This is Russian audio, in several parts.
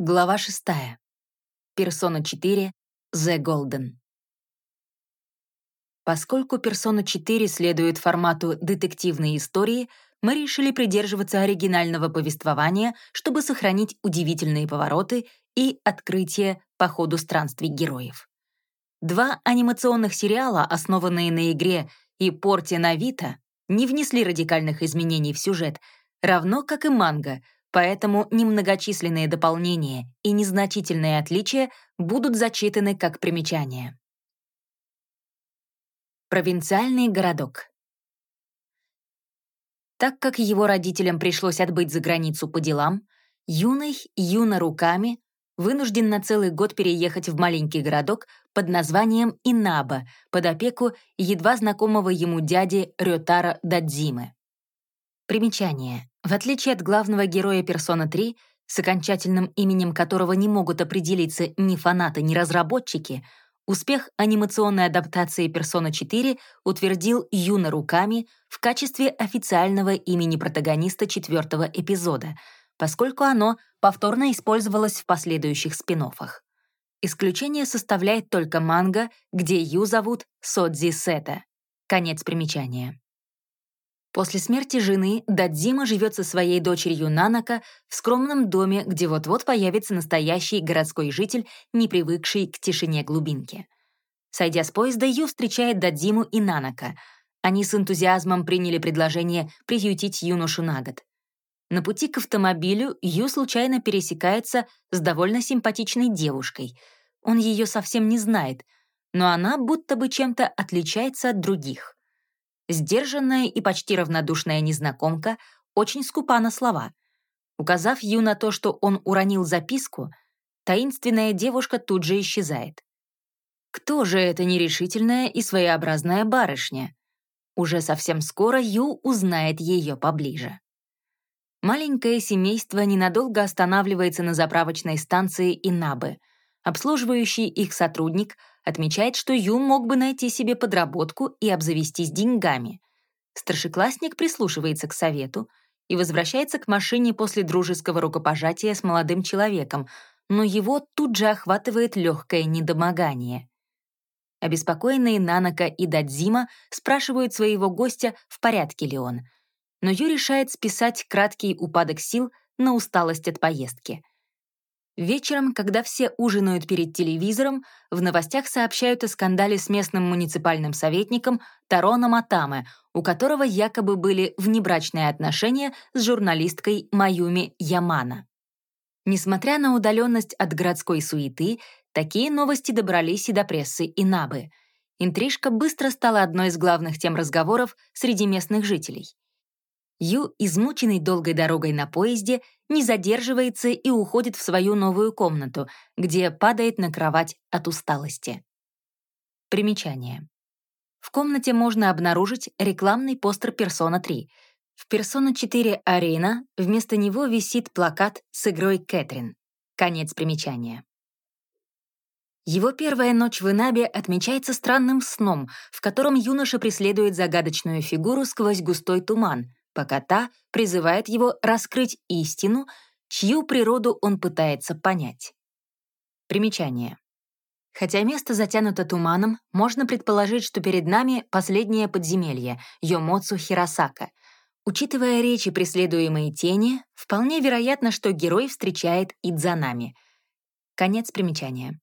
Глава 6. Персона 4. The Golden. Поскольку Персона 4 следует формату детективной истории, мы решили придерживаться оригинального повествования, чтобы сохранить удивительные повороты и открытия по ходу странствий героев. Два анимационных сериала, основанные на игре и порте Навита, не внесли радикальных изменений в сюжет, равно как и манга — поэтому немногочисленные дополнения и незначительные отличия будут зачитаны как примечания. Провинциальный городок. Так как его родителям пришлось отбыть за границу по делам, юный Юна руками вынужден на целый год переехать в маленький городок под названием Инаба под опеку едва знакомого ему дяди Рётара Дадзимы. Примечание. В отличие от главного героя «Персона 3», с окончательным именем которого не могут определиться ни фанаты, ни разработчики, успех анимационной адаптации «Персона 4» утвердил Юна Руками в качестве официального имени протагониста четвертого эпизода, поскольку оно повторно использовалось в последующих спин -оффах. Исключение составляет только манга, где Ю зовут Содзи Сета. Конец примечания. После смерти жены Дадзима живет со своей дочерью Нанака в скромном доме, где вот-вот появится настоящий городской житель, не привыкший к тишине глубинки. Сойдя с поезда, Ю встречает Дадзиму и Нанака. Они с энтузиазмом приняли предложение приютить юношу на год. На пути к автомобилю Ю случайно пересекается с довольно симпатичной девушкой. Он ее совсем не знает, но она будто бы чем-то отличается от других. Сдержанная и почти равнодушная незнакомка очень скупа на слова. Указав Ю на то, что он уронил записку, таинственная девушка тут же исчезает. Кто же эта нерешительная и своеобразная барышня? Уже совсем скоро Ю узнает ее поближе. Маленькое семейство ненадолго останавливается на заправочной станции Инабы. Обслуживающий их сотрудник Отмечает, что Ю мог бы найти себе подработку и обзавестись деньгами. Старшеклассник прислушивается к совету и возвращается к машине после дружеского рукопожатия с молодым человеком, но его тут же охватывает легкое недомогание. Обеспокоенные Нанака и Дадзима спрашивают своего гостя, в порядке ли он. Но Ю решает списать краткий упадок сил на усталость от поездки — Вечером, когда все ужинают перед телевизором, в новостях сообщают о скандале с местным муниципальным советником Тароном Атаме, у которого якобы были внебрачные отношения с журналисткой Маюми Ямана. Несмотря на удаленность от городской суеты, такие новости добрались и до прессы Инабы. Интрижка быстро стала одной из главных тем разговоров среди местных жителей. Ю, измученный долгой дорогой на поезде, не задерживается и уходит в свою новую комнату, где падает на кровать от усталости. Примечание. В комнате можно обнаружить рекламный постер Persona 3. В Persona 4 Arena вместо него висит плакат с игрой Кэтрин. Конец примечания. Его первая ночь в Инабе отмечается странным сном, в котором юноша преследует загадочную фигуру сквозь густой туман — пока та призывает его раскрыть истину, чью природу он пытается понять. Примечание. Хотя место затянуто туманом, можно предположить, что перед нами последнее подземелье — Йомоцу Хиросака. Учитывая речи преследуемой тени, вполне вероятно, что герой встречает Идзанами. Конец примечания.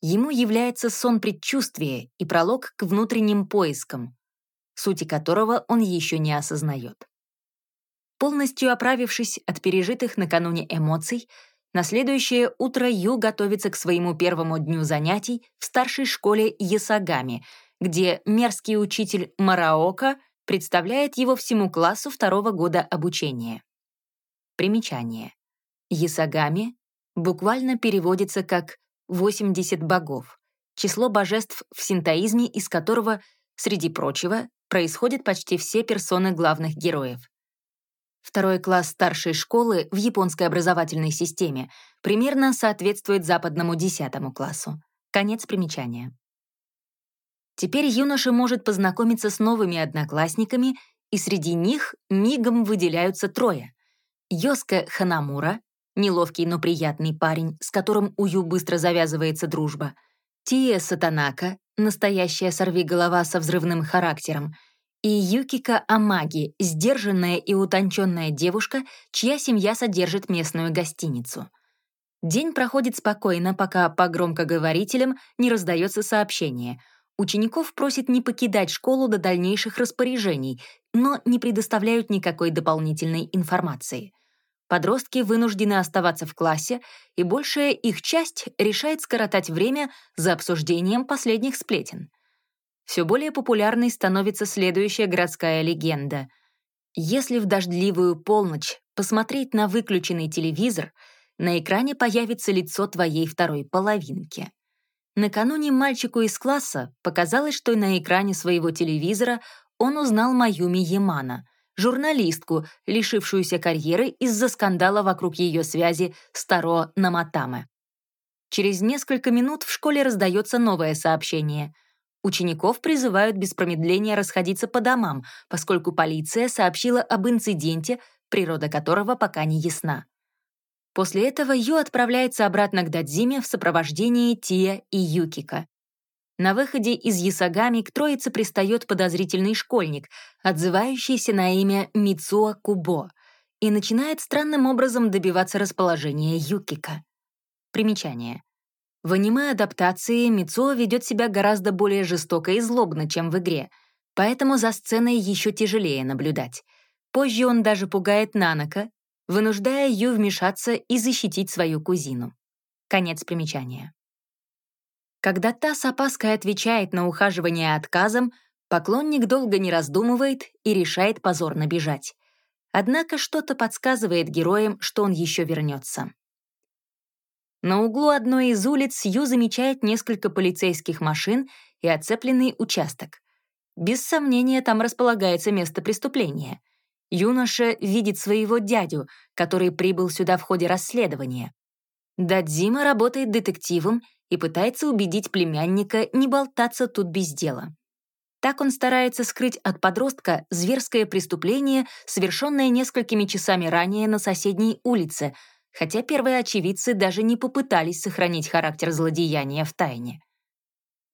Ему является сон предчувствия и пролог к внутренним поискам, сути которого он еще не осознает. Полностью оправившись от пережитых накануне эмоций, на следующее утро Ю готовится к своему первому дню занятий в старшей школе Ясагами, где мерзкий учитель Мараока представляет его всему классу второго года обучения. Примечание. Ясагами буквально переводится как «80 богов», число божеств в синтоизме, из которого, среди прочего, происходят почти все персоны главных героев. Второй класс старшей школы в японской образовательной системе примерно соответствует западному десятому классу. Конец примечания. Теперь юноша может познакомиться с новыми одноклассниками, и среди них мигом выделяются трое. Йоска Ханамура, неловкий, но приятный парень, с которым у Ю быстро завязывается дружба, Тия Сатанака, настоящая сорвиголова со взрывным характером, и Юкика Амаги, сдержанная и утонченная девушка, чья семья содержит местную гостиницу. День проходит спокойно, пока по громкоговорителям не раздается сообщение. Учеников просят не покидать школу до дальнейших распоряжений, но не предоставляют никакой дополнительной информации. Подростки вынуждены оставаться в классе, и большая их часть решает скоротать время за обсуждением последних сплетен. Все более популярной становится следующая городская легенда. Если в дождливую полночь посмотреть на выключенный телевизор — на экране появится лицо твоей второй половинки. Накануне мальчику из класса показалось, что на экране своего телевизора он узнал Маюми Ямана, журналистку, лишившуюся карьеры из-за скандала вокруг ее связи с Таро Наматаме. Через несколько минут в школе раздается новое сообщение. Учеников призывают без промедления расходиться по домам, поскольку полиция сообщила об инциденте, природа которого пока не ясна. После этого Ю отправляется обратно к Дадзиме в сопровождении Тия и Юкика. На выходе из Ясагами к троице пристает подозрительный школьник, отзывающийся на имя Мицуа Кубо, и начинает странным образом добиваться расположения Юкика. Примечание. В аниме-адаптации Мицуа ведет себя гораздо более жестоко и злобно, чем в игре, поэтому за сценой еще тяжелее наблюдать. Позже он даже пугает Нанака, вынуждая Ю вмешаться и защитить свою кузину. Конец примечания. Когда та с опаской отвечает на ухаживание отказом, поклонник долго не раздумывает и решает позорно бежать. Однако что-то подсказывает героям, что он еще вернется. На углу одной из улиц Ю замечает несколько полицейских машин и оцепленный участок. Без сомнения, там располагается место преступления — юноша видит своего дядю, который прибыл сюда в ходе расследования. Дадзима работает детективом и пытается убедить племянника не болтаться тут без дела. Так он старается скрыть от подростка зверское преступление, совершенное несколькими часами ранее на соседней улице, хотя первые очевидцы даже не попытались сохранить характер злодеяния в тайне.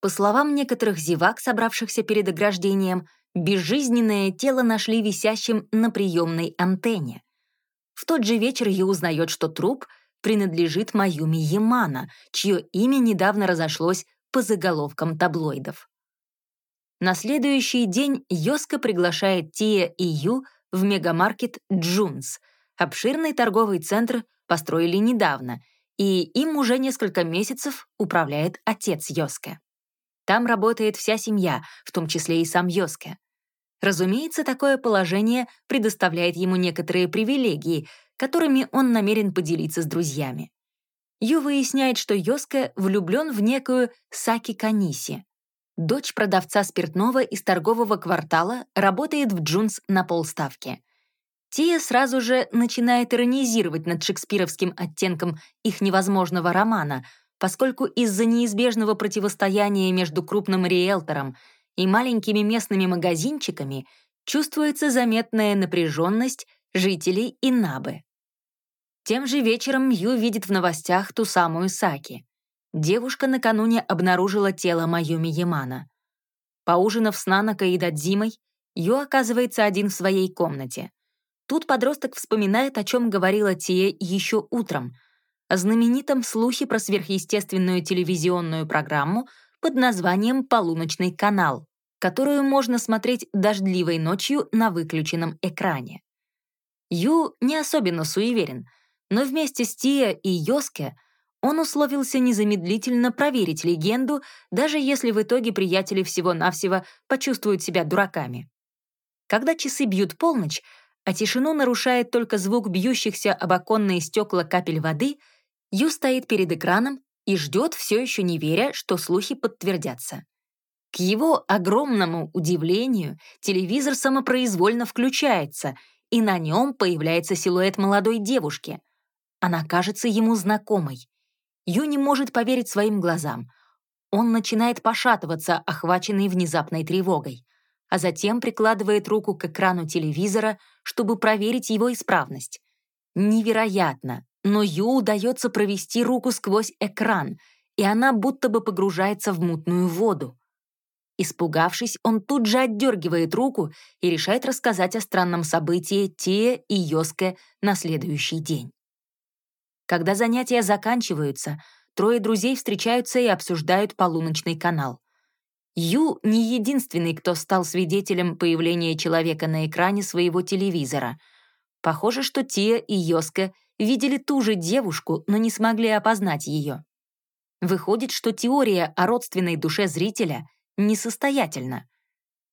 По словам некоторых зевак, собравшихся перед ограждением, Безжизненное тело нашли висящим на приемной антенне. В тот же вечер Ю узнает, что труп принадлежит Маюми Ямана, чье имя недавно разошлось по заголовкам таблоидов. На следующий день Йоска приглашает Тия и Ю в мегамаркет «Джунс». Обширный торговый центр построили недавно, и им уже несколько месяцев управляет отец Йоска. Там работает вся семья, в том числе и сам Йоске. Разумеется, такое положение предоставляет ему некоторые привилегии, которыми он намерен поделиться с друзьями. Ю выясняет, что Йоске влюблен в некую Саки Каниси. Дочь продавца спиртного из торгового квартала работает в Джунс на полставки. Тия сразу же начинает иронизировать над шекспировским оттенком их невозможного романа, поскольку из-за неизбежного противостояния между крупным риэлтором и маленькими местными магазинчиками чувствуется заметная напряженность жителей Инабы. Тем же вечером Ю видит в новостях ту самую Саки. Девушка накануне обнаружила тело Маюми Ямана. Поужинав с Нанокой и Дадзимой, Ю оказывается один в своей комнате. Тут подросток вспоминает, о чем говорила Тия еще утром — о знаменитом слухе про сверхъестественную телевизионную программу под названием «Полуночный канал», которую можно смотреть дождливой ночью на выключенном экране. Ю не особенно суеверен, но вместе с Тия и Йоске он условился незамедлительно проверить легенду, даже если в итоге приятели всего-навсего почувствуют себя дураками. Когда часы бьют полночь, а тишину нарушает только звук бьющихся об оконные стекла капель воды — Ю стоит перед экраном и ждет, все еще не веря, что слухи подтвердятся. К его огромному удивлению, телевизор самопроизвольно включается, и на нем появляется силуэт молодой девушки. Она кажется ему знакомой. Ю не может поверить своим глазам. Он начинает пошатываться, охваченный внезапной тревогой, а затем прикладывает руку к экрану телевизора, чтобы проверить его исправность. Невероятно, но Ю удается провести руку сквозь экран, и она будто бы погружается в мутную воду. Испугавшись, он тут же отдергивает руку и решает рассказать о странном событии Тия и Йоске на следующий день. Когда занятия заканчиваются, трое друзей встречаются и обсуждают полуночный канал. Ю не единственный, кто стал свидетелем появления человека на экране своего телевизора. Похоже, что Тия и Йоска видели ту же девушку, но не смогли опознать ее. Выходит, что теория о родственной душе зрителя несостоятельна.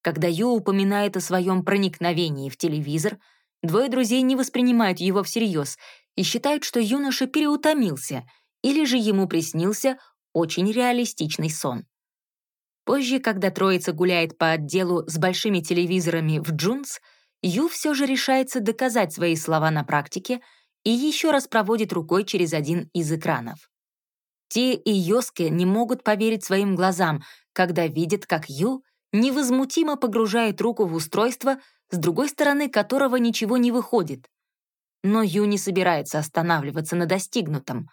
Когда Ю упоминает о своем проникновении в телевизор, двое друзей не воспринимают его всерьез и считают, что юноша переутомился или же ему приснился очень реалистичный сон. Позже, когда троица гуляет по отделу с большими телевизорами в Джунс, Ю все же решается доказать свои слова на практике и еще раз проводит рукой через один из экранов. Те и Йоске не могут поверить своим глазам, когда видят, как Ю невозмутимо погружает руку в устройство, с другой стороны которого ничего не выходит. Но Ю не собирается останавливаться на достигнутом.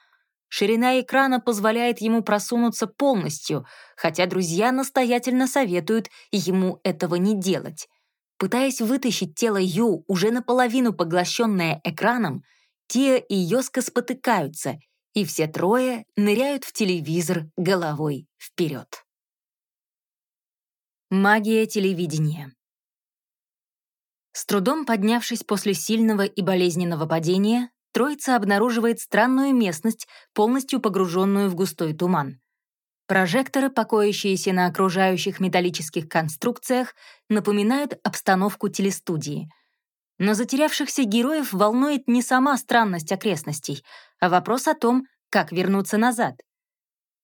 Ширина экрана позволяет ему просунуться полностью, хотя друзья настоятельно советуют ему этого не делать. Пытаясь вытащить тело Ю, уже наполовину поглощенное экраном, Тия и Йоска спотыкаются, и все трое ныряют в телевизор головой вперед. Магия телевидения С трудом поднявшись после сильного и болезненного падения, троица обнаруживает странную местность, полностью погруженную в густой туман. Прожекторы, покоящиеся на окружающих металлических конструкциях, напоминают обстановку телестудии. Но затерявшихся героев волнует не сама странность окрестностей, а вопрос о том, как вернуться назад.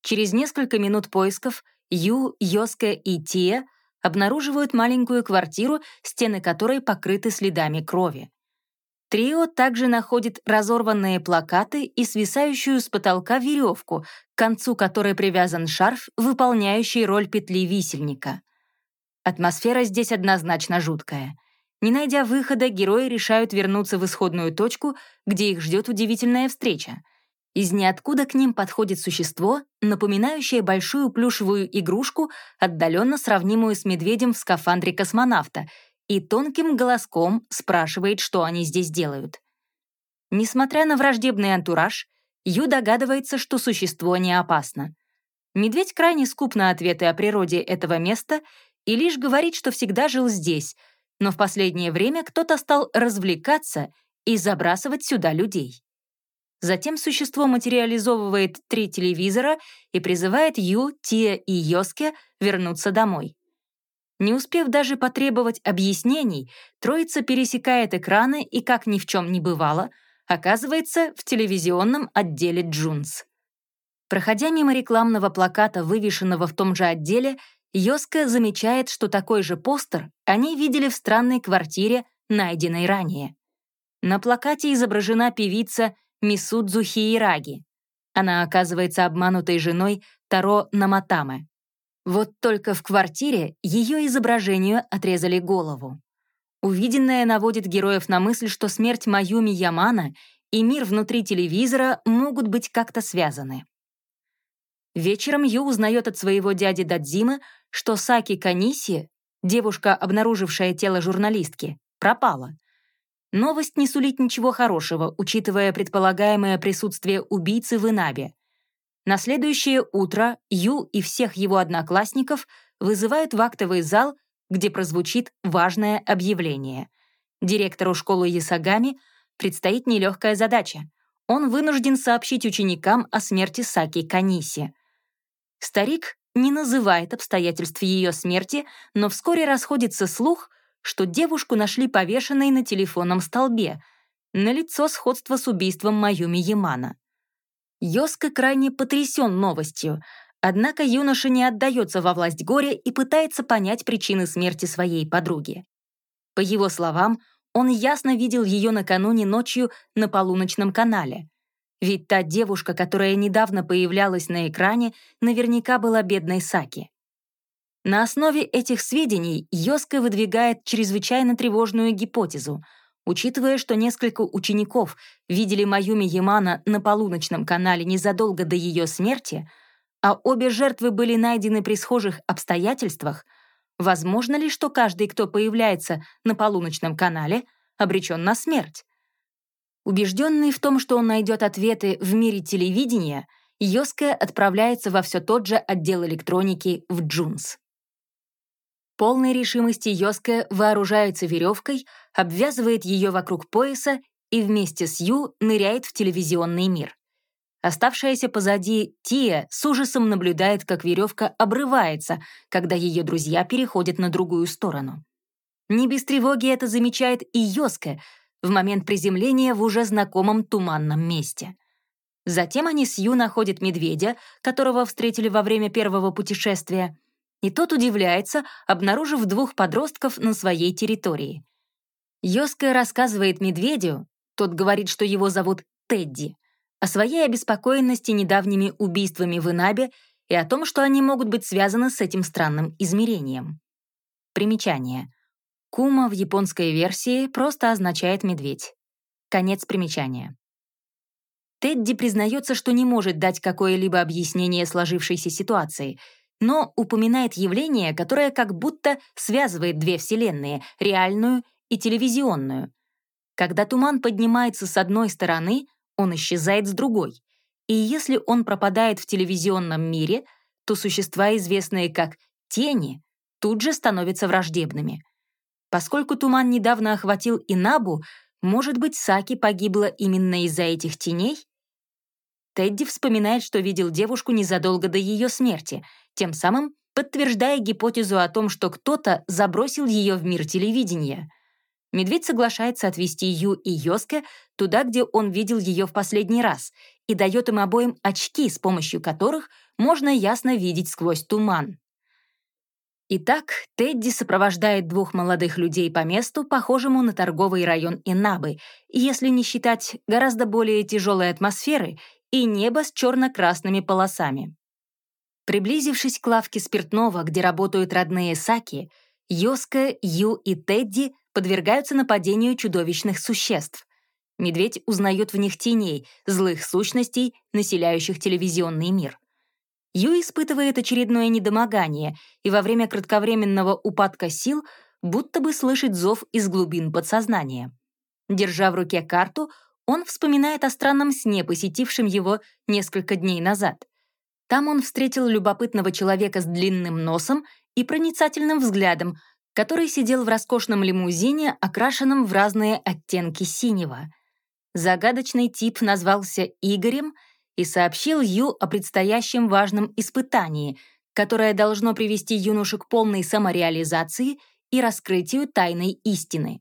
Через несколько минут поисков Ю, Йоска и Тия обнаруживают маленькую квартиру, стены которой покрыты следами крови. Трио также находит разорванные плакаты и свисающую с потолка веревку, к концу которой привязан шарф, выполняющий роль петли висельника. Атмосфера здесь однозначно жуткая. Не найдя выхода, герои решают вернуться в исходную точку, где их ждет удивительная встреча. Из ниоткуда к ним подходит существо, напоминающее большую плюшевую игрушку, отдаленно сравнимую с медведем в скафандре космонавта, и тонким голоском спрашивает, что они здесь делают. Несмотря на враждебный антураж, Ю догадывается, что существо не опасно. Медведь крайне скуп на ответы о природе этого места и лишь говорит, что всегда жил здесь, но в последнее время кто-то стал развлекаться и забрасывать сюда людей. Затем существо материализовывает три телевизора и призывает Ю, Тия и Йоске вернуться домой. Не успев даже потребовать объяснений, троица пересекает экраны и, как ни в чем не бывало, оказывается в телевизионном отделе Джунс. Проходя мимо рекламного плаката, вывешенного в том же отделе, Йоска замечает, что такой же постер они видели в странной квартире, найденной ранее. На плакате изображена певица Мисудзу Хиираги. Она оказывается обманутой женой Таро Наматамы. Вот только в квартире ее изображению отрезали голову. Увиденное наводит героев на мысль, что смерть Маюми Ямана и мир внутри телевизора могут быть как-то связаны. Вечером Ю узнает от своего дяди Дадзимы, что Саки Каниси, девушка, обнаружившая тело журналистки, пропала. Новость не сулит ничего хорошего, учитывая предполагаемое присутствие убийцы в Инабе. На следующее утро Ю и всех его одноклассников вызывают в актовый зал, где прозвучит важное объявление. Директору школы Ясагами предстоит нелегкая задача. Он вынужден сообщить ученикам о смерти Саки Каниси. Старик не называет обстоятельств ее смерти, но вскоре расходится слух, что девушку нашли повешенной на телефонном столбе, на лицо сходство с убийством Маюми Ямана. Йоска крайне потрясен новостью, однако юноша не отдается во власть горя и пытается понять причины смерти своей подруги. По его словам, он ясно видел ее накануне ночью на полуночном канале. Ведь та девушка, которая недавно появлялась на экране, наверняка была бедной Саки. На основе этих сведений Йоска выдвигает чрезвычайно тревожную гипотезу. Учитывая, что несколько учеников видели Маюми Ямана на полуночном канале незадолго до ее смерти, а обе жертвы были найдены при схожих обстоятельствах, возможно ли, что каждый, кто появляется на полуночном канале, обречен на смерть? Убежденный в том, что он найдет ответы в мире телевидения, Йоская отправляется во все тот же отдел электроники в Джунс полной решимости Йоска вооружается веревкой, обвязывает ее вокруг пояса и вместе с Ю ныряет в телевизионный мир. Оставшаяся позади Тия с ужасом наблюдает, как веревка обрывается, когда ее друзья переходят на другую сторону. Не без тревоги это замечает и Йоска в момент приземления в уже знакомом туманном месте. Затем они с Ю находят медведя, которого встретили во время первого путешествия, и тот удивляется, обнаружив двух подростков на своей территории. Йоска рассказывает медведю, тот говорит, что его зовут Тедди, о своей обеспокоенности недавними убийствами в Инабе и о том, что они могут быть связаны с этим странным измерением. Примечание. Кума в японской версии просто означает «медведь». Конец примечания. Тедди признается, что не может дать какое-либо объяснение сложившейся ситуации — но упоминает явление, которое как будто связывает две вселенные — реальную и телевизионную. Когда туман поднимается с одной стороны, он исчезает с другой. И если он пропадает в телевизионном мире, то существа, известные как тени, тут же становятся враждебными. Поскольку туман недавно охватил Инабу, может быть, Саки погибла именно из-за этих теней? Тедди вспоминает, что видел девушку незадолго до ее смерти — тем самым подтверждая гипотезу о том, что кто-то забросил ее в мир телевидения. Медведь соглашается отвезти Ю и Йоске туда, где он видел ее в последний раз, и дает им обоим очки, с помощью которых можно ясно видеть сквозь туман. Итак, Тедди сопровождает двух молодых людей по месту, похожему на торговый район Инабы, если не считать гораздо более тяжелой атмосферы и небо с черно-красными полосами. Приблизившись к лавке спиртного, где работают родные Саки, Йоска, Ю и Тедди подвергаются нападению чудовищных существ. Медведь узнает в них теней, злых сущностей, населяющих телевизионный мир. Ю испытывает очередное недомогание и во время кратковременного упадка сил будто бы слышит зов из глубин подсознания. Держа в руке карту, он вспоминает о странном сне, посетившем его несколько дней назад. Там он встретил любопытного человека с длинным носом и проницательным взглядом, который сидел в роскошном лимузине, окрашенном в разные оттенки синего. Загадочный тип назвался Игорем и сообщил Ю о предстоящем важном испытании, которое должно привести юношу к полной самореализации и раскрытию тайной истины.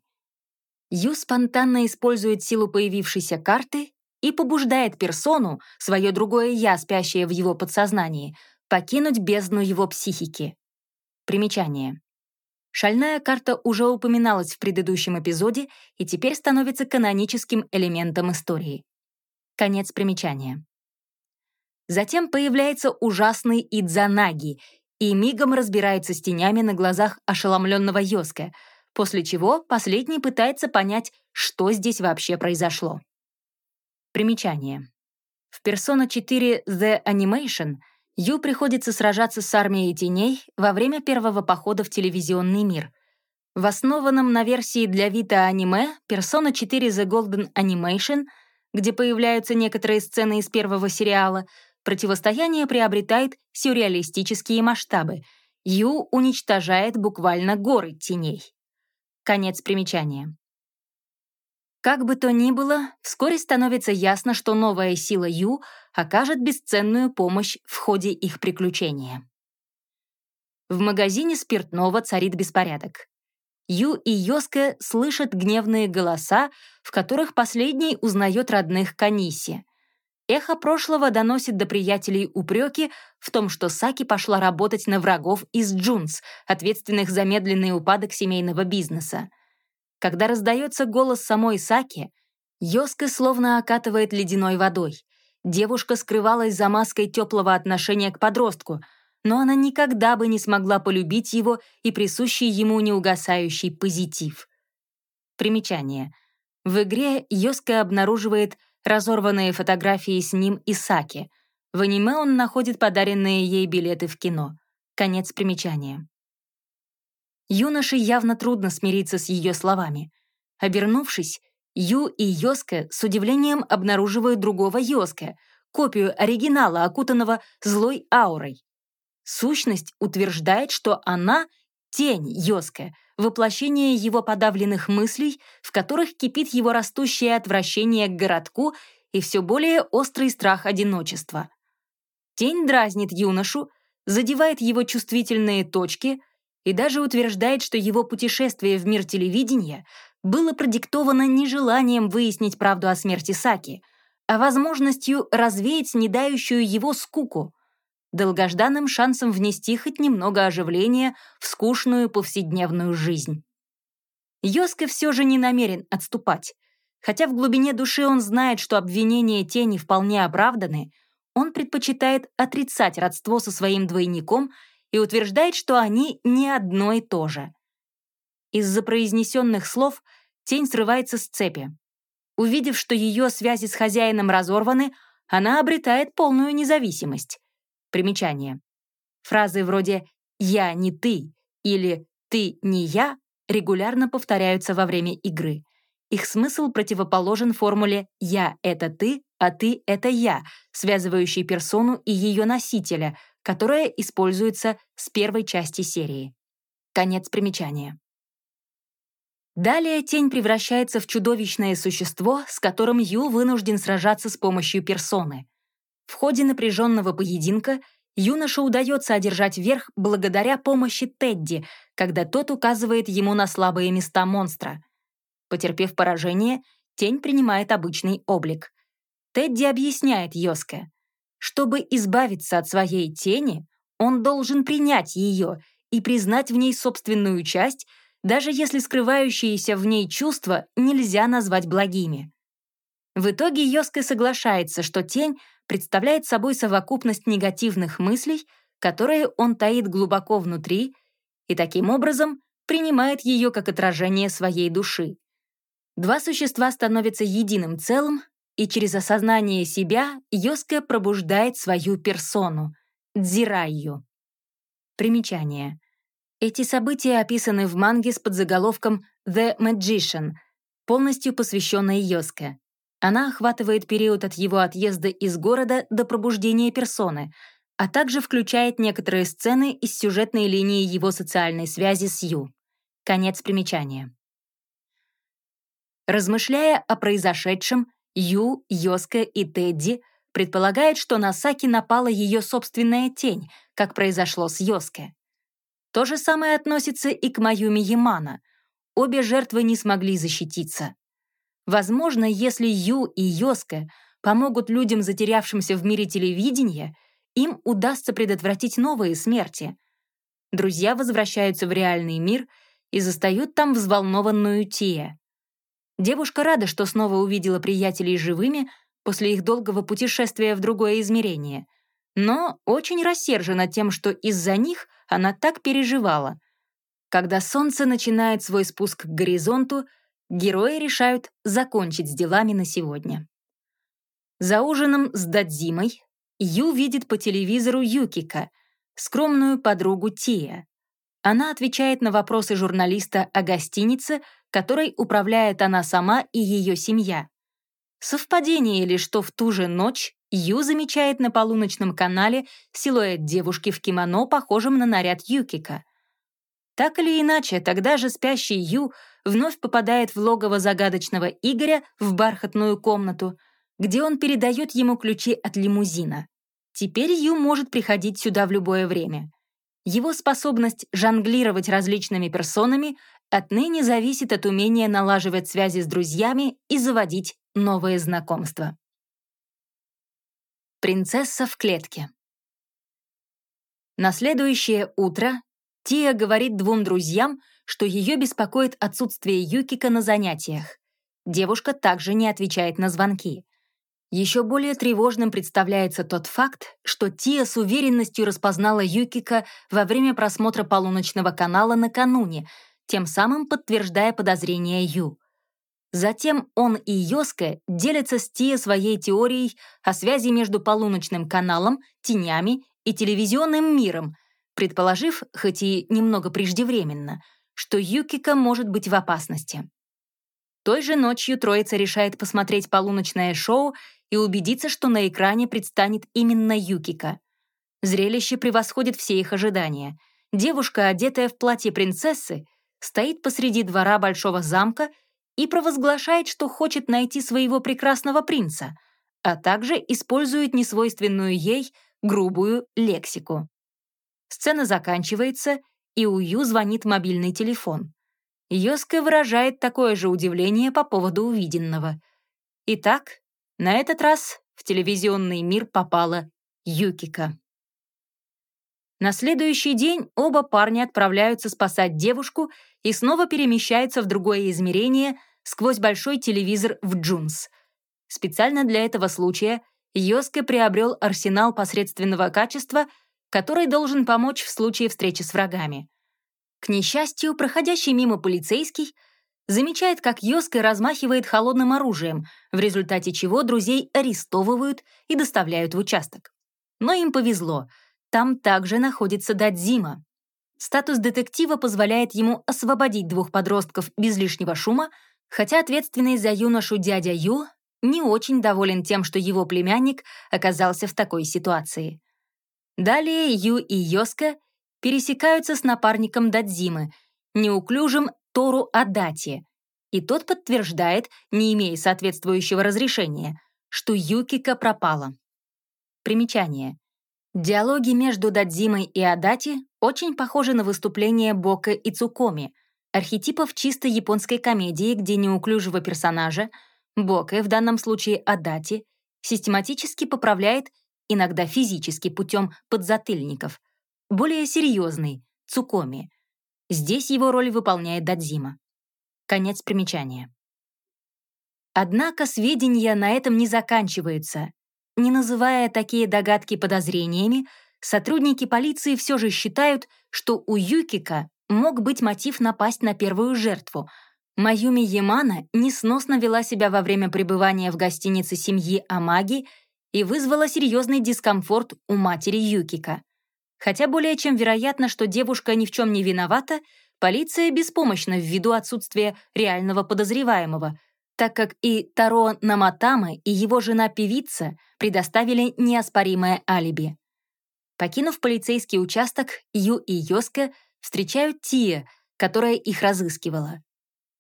Ю спонтанно использует силу появившейся карты и побуждает персону, свое другое «я», спящее в его подсознании, покинуть бездну его психики. Примечание. Шальная карта уже упоминалась в предыдущем эпизоде и теперь становится каноническим элементом истории. Конец примечания. Затем появляется ужасный Идзанаги и мигом разбирается с тенями на глазах ошеломленного Йоска, после чего последний пытается понять, что здесь вообще произошло. Примечание. В Persona 4 The Animation Ю приходится сражаться с армией теней во время первого похода в телевизионный мир. В основанном на версии для Vita аниме Persona 4 The Golden Animation, где появляются некоторые сцены из первого сериала, противостояние приобретает сюрреалистические масштабы. Ю уничтожает буквально горы теней. Конец примечания. Как бы то ни было, вскоре становится ясно, что новая сила Ю окажет бесценную помощь в ходе их приключения. В магазине спиртного царит беспорядок. Ю и Йоска слышат гневные голоса, в которых последний узнает родных Каниси. Эхо прошлого доносит до приятелей упреки в том, что Саки пошла работать на врагов из Джунс, ответственных за медленный упадок семейного бизнеса. Когда раздается голос самой Саки, Йоска словно окатывает ледяной водой. Девушка скрывалась за маской теплого отношения к подростку, но она никогда бы не смогла полюбить его и присущий ему неугасающий позитив. Примечание. В игре Йоска обнаруживает разорванные фотографии с ним и Саки. В аниме он находит подаренные ей билеты в кино. Конец примечания. Юноше явно трудно смириться с ее словами. Обернувшись, Ю и Йоска с удивлением обнаруживают другого Йоска, копию оригинала, окутанного злой аурой. Сущность утверждает, что она — тень Йоска, воплощение его подавленных мыслей, в которых кипит его растущее отвращение к городку и все более острый страх одиночества. Тень дразнит юношу, задевает его чувствительные точки и даже утверждает, что его путешествие в мир телевидения было продиктовано не желанием выяснить правду о смерти Саки, а возможностью развеять снедающую его скуку, долгожданным шансом внести хоть немного оживления в скучную повседневную жизнь. Йоска все же не намерен отступать. Хотя в глубине души он знает, что обвинения тени вполне оправданы, он предпочитает отрицать родство со своим двойником и утверждает, что они не одно и то же. Из-за произнесенных слов тень срывается с цепи. Увидев, что ее связи с хозяином разорваны, она обретает полную независимость. Примечание. Фразы вроде «я не ты» или «ты не я» регулярно повторяются во время игры. Их смысл противоположен формуле «я — это ты, а ты — это я», связывающей персону и ее носителя, которая используется с первой части серии. Конец примечания. Далее тень превращается в чудовищное существо, с которым Ю вынужден сражаться с помощью персоны. В ходе напряженного поединка юноше удается одержать верх благодаря помощи Тедди, когда тот указывает ему на слабые места монстра. Потерпев поражение, тень принимает обычный облик. Тедди объясняет Йоске. Чтобы избавиться от своей тени, он должен принять ее и признать в ней собственную часть, даже если скрывающиеся в ней чувства нельзя назвать благими. В итоге Йоска соглашается, что тень представляет собой совокупность негативных мыслей, которые он таит глубоко внутри, и таким образом принимает ее как отражение своей души. Два существа становятся единым целым, и через осознание себя Йоска пробуждает свою персону — Дзирайю. Примечание. Эти события описаны в манге с подзаголовком «The Magician», полностью посвященной Йоске. Она охватывает период от его отъезда из города до пробуждения персоны, а также включает некоторые сцены из сюжетной линии его социальной связи с Ю. Конец примечания. Размышляя о произошедшем, Ю, Йоска и Тедди предполагают, что на Саки напала ее собственная тень, как произошло с Йоске. То же самое относится и к Маюми Ямана. Обе жертвы не смогли защититься. Возможно, если Ю и Йоска помогут людям, затерявшимся в мире телевидения, им удастся предотвратить новые смерти. Друзья возвращаются в реальный мир и застают там взволнованную Тия. Девушка рада, что снова увидела приятелей живыми после их долгого путешествия в другое измерение, но очень рассержена тем, что из-за них она так переживала. Когда солнце начинает свой спуск к горизонту, герои решают закончить с делами на сегодня. За ужином с Дадзимой Ю видит по телевизору Юкика, скромную подругу Тия. Она отвечает на вопросы журналиста о гостинице, которой управляет она сама и ее семья. Совпадение ли, что в ту же ночь Ю замечает на полуночном канале силуэт девушки в кимоно, похожем на наряд Юкика. Так или иначе, тогда же спящий Ю вновь попадает в логово загадочного Игоря в бархатную комнату, где он передает ему ключи от лимузина. Теперь Ю может приходить сюда в любое время. Его способность жонглировать различными персонами отныне зависит от умения налаживать связи с друзьями и заводить новые знакомства. Принцесса в клетке. На следующее утро Тия говорит двум друзьям, что ее беспокоит отсутствие Юкика на занятиях. Девушка также не отвечает на звонки. Еще более тревожным представляется тот факт, что Тия с уверенностью распознала Юкика во время просмотра полуночного канала накануне, тем самым подтверждая подозрения Ю. Затем он и Йоска делятся с Тия своей теорией о связи между полуночным каналом, тенями и телевизионным миром, предположив, хоть и немного преждевременно, что Юкика может быть в опасности. Той же ночью троица решает посмотреть полуночное шоу и убедиться, что на экране предстанет именно Юкика. Зрелище превосходит все их ожидания. Девушка, одетая в платье принцессы, стоит посреди двора большого замка и провозглашает, что хочет найти своего прекрасного принца, а также использует несвойственную ей грубую лексику. Сцена заканчивается, и у Ю звонит мобильный телефон. Йоска выражает такое же удивление по поводу увиденного. Итак, на этот раз в телевизионный мир попала Юкика. На следующий день оба парня отправляются спасать девушку и снова перемещаются в другое измерение сквозь большой телевизор в Джунс. Специально для этого случая Йоске приобрел арсенал посредственного качества, который должен помочь в случае встречи с врагами. К несчастью, проходящий мимо полицейский замечает, как Йоска размахивает холодным оружием, в результате чего друзей арестовывают и доставляют в участок. Но им повезло — там также находится Дадзима. Статус детектива позволяет ему освободить двух подростков без лишнего шума, хотя ответственный за юношу дядя Ю не очень доволен тем, что его племянник оказался в такой ситуации. Далее Ю и Йоска пересекаются с напарником Дадзимы, неуклюжим Тору Адати, и тот подтверждает, не имея соответствующего разрешения, что Юкика пропала. Примечание. Диалоги между Дадзимой и Адати очень похожи на выступления Бока и Цукоми, архетипов чисто японской комедии, где неуклюжего персонажа, Бока, в данном случае Адати, систематически поправляет, иногда физически путем подзатыльников, более серьезный, Цукоми. Здесь его роль выполняет Дадзима. Конец примечания. Однако сведения на этом не заканчиваются, не называя такие догадки подозрениями, сотрудники полиции все же считают, что у Юкика мог быть мотив напасть на первую жертву. Маюми Ямана несносно вела себя во время пребывания в гостинице семьи Амаги и вызвала серьезный дискомфорт у матери Юкика. Хотя более чем вероятно, что девушка ни в чем не виновата, полиция беспомощна ввиду отсутствия реального подозреваемого — так как и Таро Наматама и его жена-певица предоставили неоспоримое алиби. Покинув полицейский участок, Ю и Йоска встречают Тия, которая их разыскивала.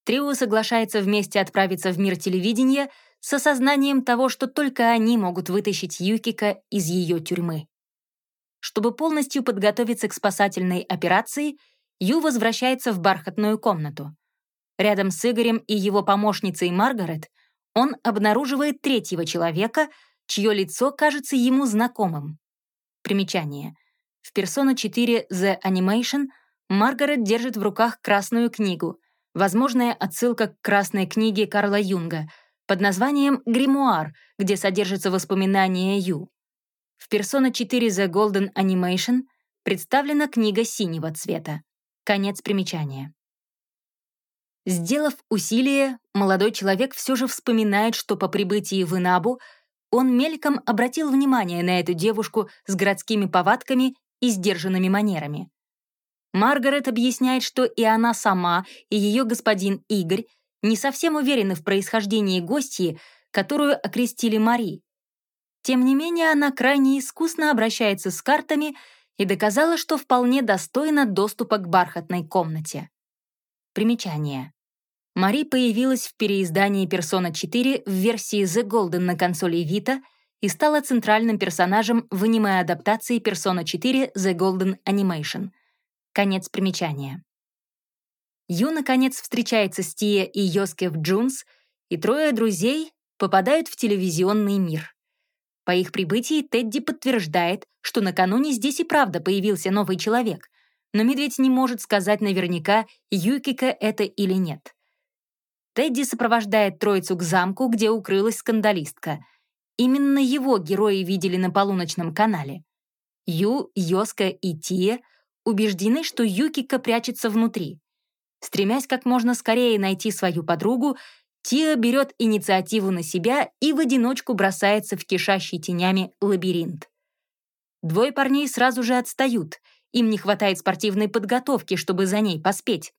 Трио соглашается вместе отправиться в мир телевидения с осознанием того, что только они могут вытащить Юкика из ее тюрьмы. Чтобы полностью подготовиться к спасательной операции, Ю возвращается в бархатную комнату. Рядом с Игорем и его помощницей Маргарет он обнаруживает третьего человека, чье лицо кажется ему знакомым. Примечание. В Persona 4 The Animation Маргарет держит в руках красную книгу, возможная отсылка к красной книге Карла Юнга под названием «Гримуар», где содержатся воспоминания Ю. В Persona 4 The Golden Animation представлена книга синего цвета. Конец примечания. Сделав усилие, молодой человек все же вспоминает, что по прибытии в Инабу он мельком обратил внимание на эту девушку с городскими повадками и сдержанными манерами. Маргарет объясняет, что и она сама, и ее господин Игорь не совсем уверены в происхождении гостьи, которую окрестили Мари. Тем не менее, она крайне искусно обращается с картами и доказала, что вполне достойна доступа к бархатной комнате. Примечание. Мари появилась в переиздании Persona 4 в версии The Golden на консоли Vita и стала центральным персонажем в аниме-адаптации Persona 4 The Golden Animation. Конец примечания. Ю, наконец, встречается с Тия и Йоске в Джунс, и трое друзей попадают в телевизионный мир. По их прибытии Тедди подтверждает, что накануне здесь и правда появился новый человек — но медведь не может сказать наверняка, Юкика это или нет. Тедди сопровождает троицу к замку, где укрылась скандалистка. Именно его герои видели на полуночном канале. Ю, Йоска и Тия убеждены, что Юкика прячется внутри. Стремясь как можно скорее найти свою подругу, Тиа берет инициативу на себя и в одиночку бросается в кишащий тенями лабиринт. Двое парней сразу же отстают, им не хватает спортивной подготовки, чтобы за ней поспеть.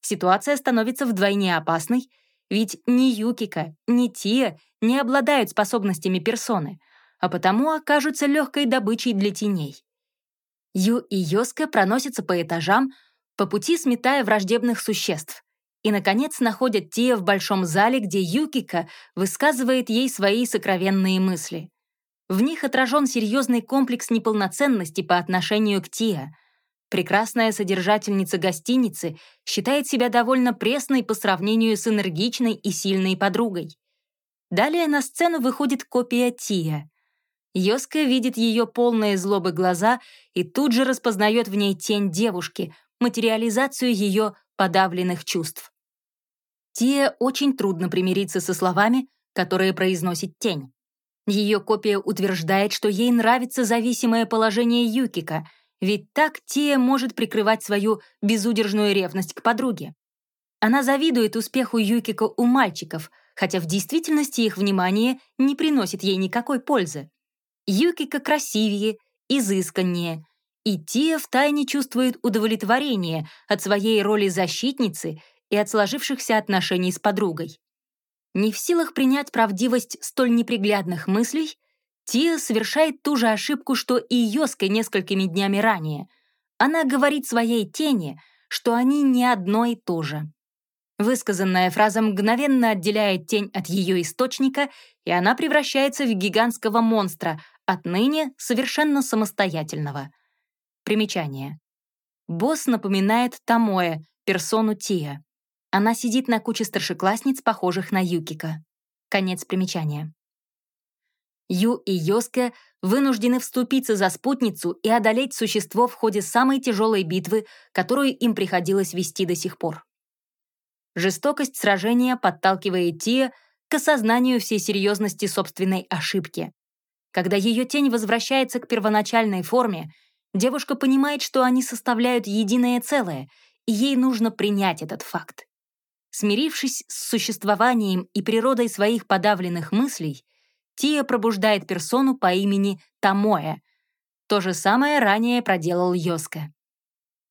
Ситуация становится вдвойне опасной, ведь ни Юкика, ни Тия не обладают способностями персоны, а потому окажутся легкой добычей для теней. Ю и Йоска проносятся по этажам, по пути сметая враждебных существ. И, наконец, находят Тия в большом зале, где Юкика высказывает ей свои сокровенные мысли. В них отражен серьезный комплекс неполноценности по отношению к Тия. Прекрасная содержательница гостиницы считает себя довольно пресной по сравнению с энергичной и сильной подругой. Далее на сцену выходит копия Тия. Йоска видит ее полные злобы глаза и тут же распознает в ней тень девушки, материализацию ее подавленных чувств. Тия очень трудно примириться со словами, которые произносит тень. Ее копия утверждает, что ей нравится зависимое положение Юкика, ведь так Тия может прикрывать свою безудержную ревность к подруге. Она завидует успеху Юкика у мальчиков, хотя в действительности их внимание не приносит ей никакой пользы. Юкика красивее, изысканнее, и Тия втайне чувствует удовлетворение от своей роли защитницы и от сложившихся отношений с подругой. Не в силах принять правдивость столь неприглядных мыслей, Тия совершает ту же ошибку, что и Йоска несколькими днями ранее. Она говорит своей тени, что они не одно и то же. Высказанная фраза мгновенно отделяет тень от ее источника, и она превращается в гигантского монстра, отныне совершенно самостоятельного. Примечание. Босс напоминает Тамоэ, персону Тия. Она сидит на куче старшеклассниц, похожих на Юкика. Конец примечания. Ю и Йоске вынуждены вступиться за спутницу и одолеть существо в ходе самой тяжелой битвы, которую им приходилось вести до сих пор. Жестокость сражения подталкивает Тия к осознанию всей серьезности собственной ошибки. Когда ее тень возвращается к первоначальной форме, девушка понимает, что они составляют единое целое, и ей нужно принять этот факт. Смирившись с существованием и природой своих подавленных мыслей, Тия пробуждает персону по имени Тамоэ. То же самое ранее проделал Йоска.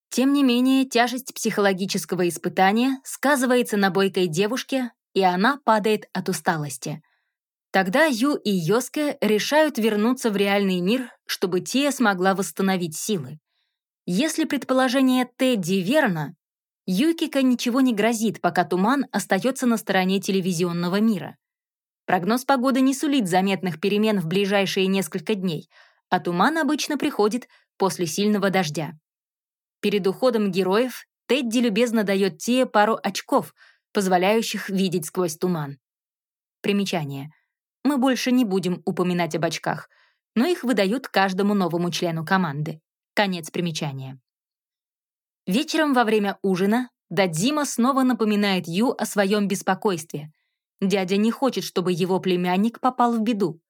Тем не менее, тяжесть психологического испытания сказывается на бойкой девушке, и она падает от усталости. Тогда Ю и Йоске решают вернуться в реальный мир, чтобы Тия смогла восстановить силы. Если предположение Тедди верно, Юкика ничего не грозит, пока туман остается на стороне телевизионного мира. Прогноз погоды не сулит заметных перемен в ближайшие несколько дней, а туман обычно приходит после сильного дождя. Перед уходом героев Тедди любезно дает Тие пару очков, позволяющих видеть сквозь туман. Примечание. Мы больше не будем упоминать об очках, но их выдают каждому новому члену команды. Конец примечания. Вечером во время ужина Дадзима снова напоминает Ю о своем беспокойстве. Дядя не хочет, чтобы его племянник попал в беду.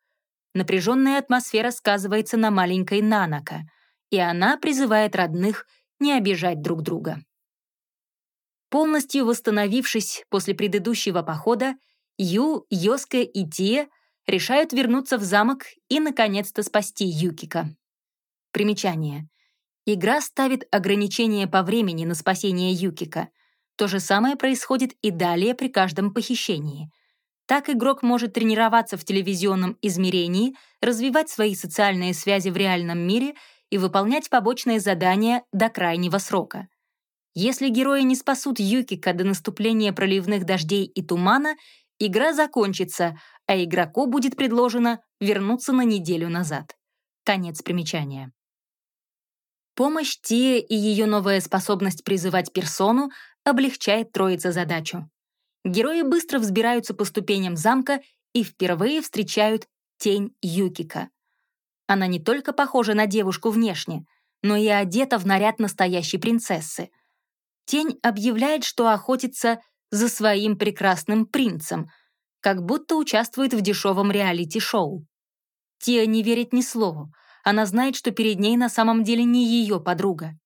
Напряженная атмосфера сказывается на маленькой Нанака, и она призывает родных не обижать друг друга. Полностью восстановившись после предыдущего похода, Ю, Йоска и Тия решают вернуться в замок и, наконец-то, спасти Юкика. Примечание. Игра ставит ограничения по времени на спасение Юкика. То же самое происходит и далее при каждом похищении. Так игрок может тренироваться в телевизионном измерении, развивать свои социальные связи в реальном мире и выполнять побочные задания до крайнего срока. Если герои не спасут Юкика до наступления проливных дождей и тумана, игра закончится, а игроку будет предложено вернуться на неделю назад. Конец примечания. Помощь Тия и ее новая способность призывать персону облегчает троице задачу. Герои быстро взбираются по ступеням замка и впервые встречают тень Юкика. Она не только похожа на девушку внешне, но и одета в наряд настоящей принцессы. Тень объявляет, что охотится за своим прекрасным принцем, как будто участвует в дешевом реалити-шоу. Тия не верит ни слову, она знает, что перед ней на самом деле не ее подруга.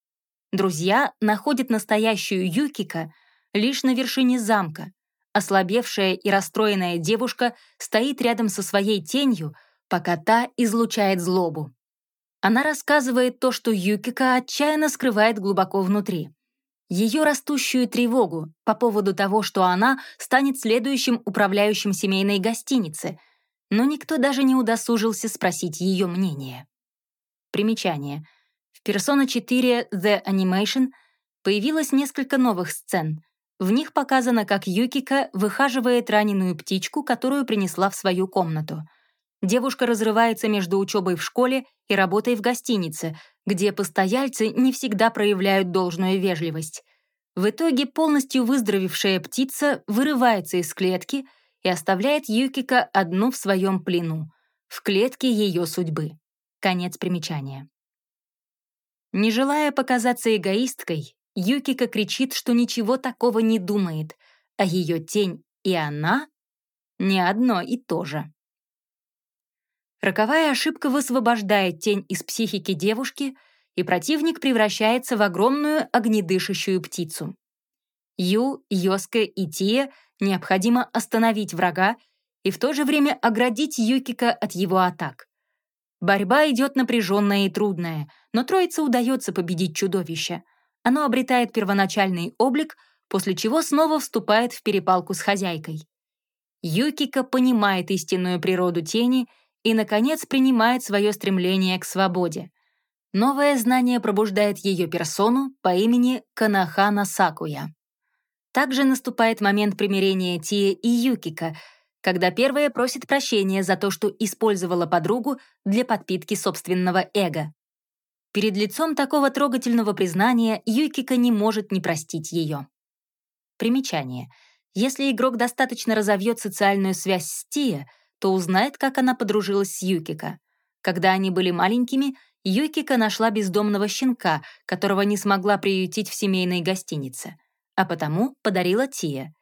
Друзья находят настоящую Юкика лишь на вершине замка, ослабевшая и расстроенная девушка стоит рядом со своей тенью, пока та излучает злобу. Она рассказывает то, что Юкика отчаянно скрывает глубоко внутри. Ее растущую тревогу по поводу того, что она станет следующим управляющим семейной гостиницы, но никто даже не удосужился спросить ее мнение. Примечание. В Persona 4 The Animation появилось несколько новых сцен. В них показано, как Юкика выхаживает раненую птичку, которую принесла в свою комнату. Девушка разрывается между учебой в школе и работой в гостинице, где постояльцы не всегда проявляют должную вежливость. В итоге полностью выздоровевшая птица вырывается из клетки и оставляет Юкика одну в своем плену, в клетке ее судьбы. Конец примечания. Не желая показаться эгоисткой, Юкика кричит, что ничего такого не думает, а ее тень и она — не одно и то же. Роковая ошибка высвобождает тень из психики девушки, и противник превращается в огромную огнедышащую птицу. Ю, Йоска и Тия необходимо остановить врага и в то же время оградить Юкика от его атак. Борьба идет напряженная и трудная, но троице удается победить чудовище. Оно обретает первоначальный облик, после чего снова вступает в перепалку с хозяйкой. Юкика понимает истинную природу тени и, наконец, принимает свое стремление к свободе. Новое знание пробуждает ее персону по имени Канахана Сакуя. Также наступает момент примирения Тия и Юкика, когда первая просит прощения за то, что использовала подругу для подпитки собственного эго. Перед лицом такого трогательного признания Юкика не может не простить ее. Примечание. Если игрок достаточно разовьет социальную связь с Тия, то узнает, как она подружилась с Юкика. Когда они были маленькими, Юкика нашла бездомного щенка, которого не смогла приютить в семейной гостинице, а потому подарила Тия.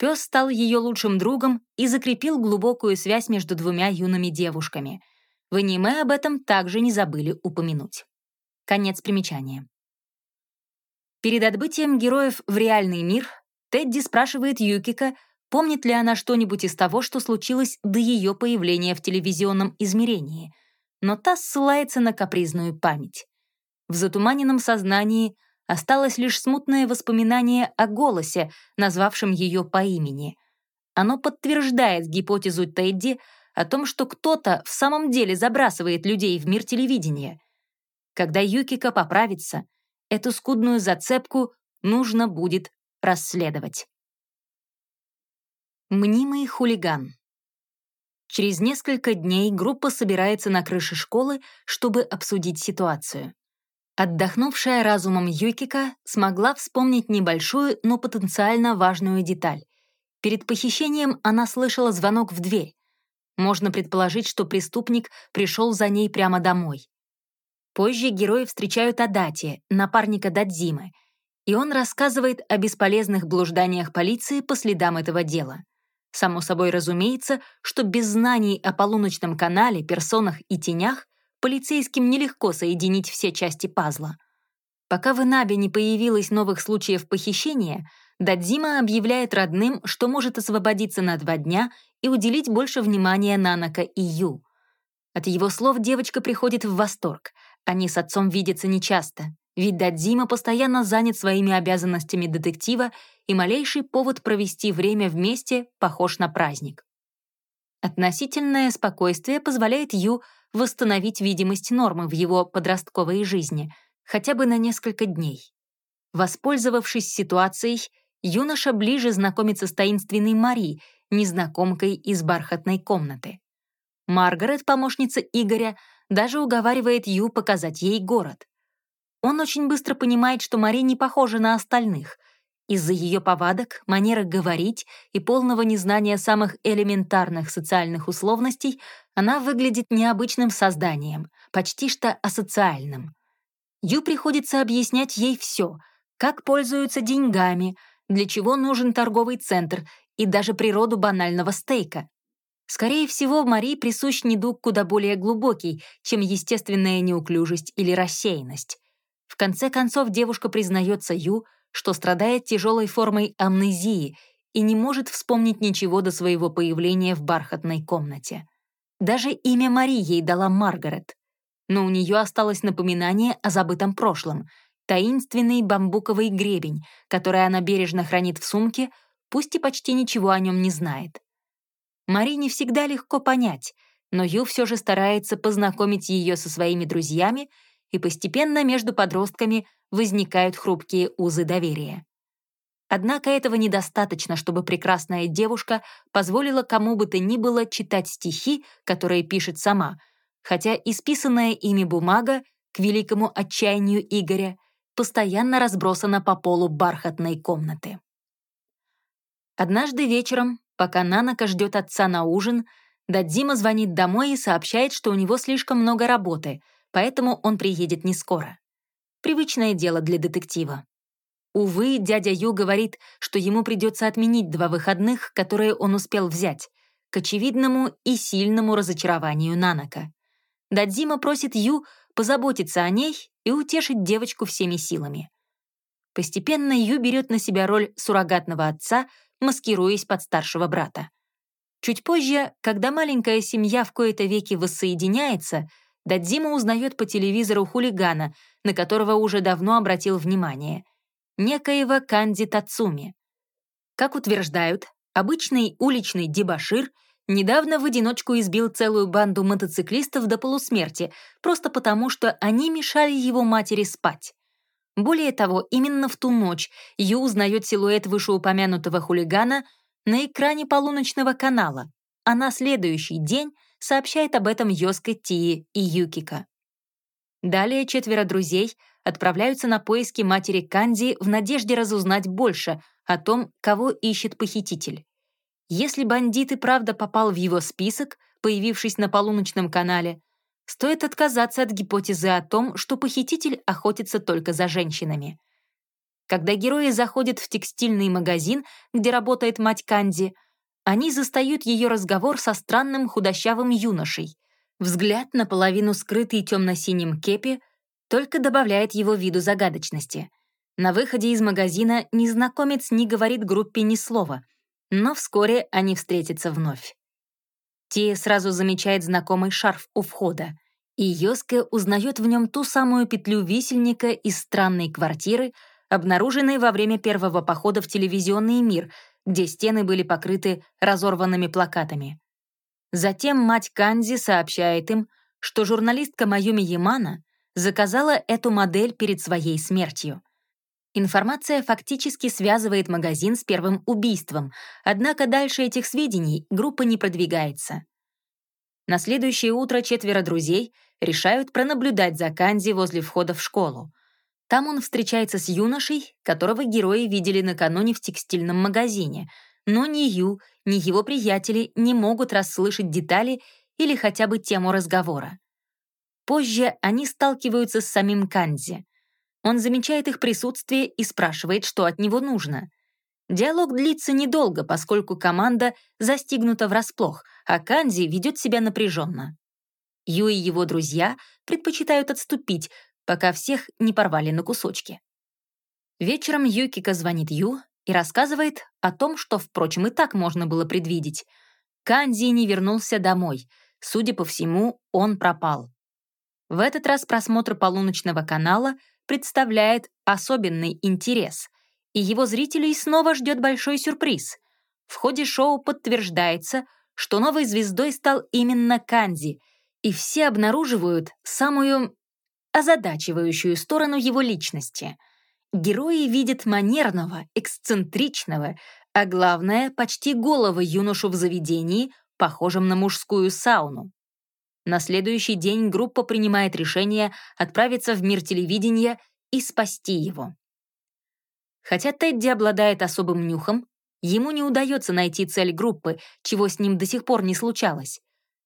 Пес стал ее лучшим другом и закрепил глубокую связь между двумя юными девушками. В аниме об этом также не забыли упомянуть. Конец примечания. Перед отбытием героев в реальный мир Тедди спрашивает Юкика, помнит ли она что-нибудь из того, что случилось до ее появления в телевизионном измерении, но та ссылается на капризную память. В затуманенном сознании осталось лишь смутное воспоминание о голосе, назвавшем ее по имени. Оно подтверждает гипотезу Тедди о том, что кто-то в самом деле забрасывает людей в мир телевидения — когда Юкика поправится, эту скудную зацепку нужно будет расследовать. Мнимый хулиган. Через несколько дней группа собирается на крыше школы, чтобы обсудить ситуацию. Отдохнувшая разумом Юкика смогла вспомнить небольшую, но потенциально важную деталь. Перед похищением она слышала звонок в дверь. Можно предположить, что преступник пришел за ней прямо домой. Позже герои встречают Адати, напарника Дадзимы, и он рассказывает о бесполезных блужданиях полиции по следам этого дела. Само собой разумеется, что без знаний о полуночном канале, персонах и тенях полицейским нелегко соединить все части пазла. Пока в Инабе не появилось новых случаев похищения, Дадзима объявляет родным, что может освободиться на два дня и уделить больше внимания Нанака и Ю. От его слов девочка приходит в восторг — они с отцом видятся нечасто, ведь Дадзима постоянно занят своими обязанностями детектива, и малейший повод провести время вместе похож на праздник. Относительное спокойствие позволяет Ю восстановить видимость нормы в его подростковой жизни, хотя бы на несколько дней. Воспользовавшись ситуацией, юноша ближе знакомится с таинственной Мари, незнакомкой из бархатной комнаты. Маргарет, помощница Игоря, даже уговаривает Ю показать ей город. Он очень быстро понимает, что Мари не похожа на остальных. Из-за ее повадок, манеры говорить и полного незнания самых элементарных социальных условностей она выглядит необычным созданием, почти что асоциальным. Ю приходится объяснять ей все, как пользуются деньгами, для чего нужен торговый центр и даже природу банального стейка. Скорее всего, Мари присущ недуг куда более глубокий, чем естественная неуклюжесть или рассеянность. В конце концов, девушка признается Ю, что страдает тяжелой формой амнезии и не может вспомнить ничего до своего появления в бархатной комнате. Даже имя Мари ей дала Маргарет. Но у нее осталось напоминание о забытом прошлом, таинственный бамбуковый гребень, который она бережно хранит в сумке, пусть и почти ничего о нем не знает. Мари не всегда легко понять, но Ю все же старается познакомить ее со своими друзьями, и постепенно между подростками возникают хрупкие узы доверия. Однако этого недостаточно, чтобы прекрасная девушка позволила кому бы то ни было читать стихи, которые пишет сама, хотя исписанная ими бумага, к великому отчаянию Игоря, постоянно разбросана по полу бархатной комнаты. Однажды вечером, пока Нанака ждет отца на ужин, Дадзима звонит домой и сообщает, что у него слишком много работы, поэтому он приедет не скоро. Привычное дело для детектива. Увы, дядя Ю говорит, что ему придется отменить два выходных, которые он успел взять, к очевидному и сильному разочарованию Нанака. Дадзима просит Ю позаботиться о ней и утешить девочку всеми силами. Постепенно Ю берет на себя роль суррогатного отца, маскируясь под старшего брата. Чуть позже, когда маленькая семья в кои-то веки воссоединяется, Дадзима узнает по телевизору хулигана, на которого уже давно обратил внимание некоего Канди Тацуми. Как утверждают, обычный уличный дебошир недавно в одиночку избил целую банду мотоциклистов до полусмерти, просто потому, что они мешали его матери спать. Более того, именно в ту ночь Ю узнает силуэт вышеупомянутого хулигана на экране полуночного канала, а на следующий день сообщает об этом Йоска Тии и Юкика. Далее четверо друзей отправляются на поиски матери Канди в надежде разузнать больше о том, кого ищет похититель. Если бандит и правда попал в его список, появившись на полуночном канале, стоит отказаться от гипотезы о том, что похититель охотится только за женщинами. Когда герои заходят в текстильный магазин, где работает мать Канди, они застают ее разговор со странным худощавым юношей. Взгляд, наполовину скрытый темно-синим кепи, только добавляет его виду загадочности. На выходе из магазина незнакомец не говорит группе ни слова, но вскоре они встретятся вновь. Тия сразу замечает знакомый шарф у входа, и Йоске узнает в нем ту самую петлю висельника из странной квартиры, обнаруженной во время первого похода в телевизионный мир, где стены были покрыты разорванными плакатами. Затем мать Канзи сообщает им, что журналистка Майюми Ямана заказала эту модель перед своей смертью. Информация фактически связывает магазин с первым убийством, однако дальше этих сведений группа не продвигается. На следующее утро четверо друзей решают пронаблюдать за Канзи возле входа в школу. Там он встречается с юношей, которого герои видели накануне в текстильном магазине, но ни Ю, ни его приятели не могут расслышать детали или хотя бы тему разговора. Позже они сталкиваются с самим Канзи. Он замечает их присутствие и спрашивает, что от него нужно. Диалог длится недолго, поскольку команда застигнута врасплох, а Канзи ведет себя напряженно. Ю и его друзья предпочитают отступить, пока всех не порвали на кусочки. Вечером Юкика звонит Ю и рассказывает о том, что, впрочем, и так можно было предвидеть. Канзи не вернулся домой. Судя по всему, он пропал. В этот раз просмотр полуночного канала представляет особенный интерес, и его зрителей снова ждет большой сюрприз. В ходе шоу подтверждается, что новой звездой стал именно Канди, и все обнаруживают самую озадачивающую сторону его личности. Герои видят манерного, эксцентричного, а главное, почти голого юношу в заведении, похожем на мужскую сауну. На следующий день группа принимает решение отправиться в мир телевидения и спасти его. Хотя Тедди обладает особым нюхом, ему не удается найти цель группы, чего с ним до сих пор не случалось.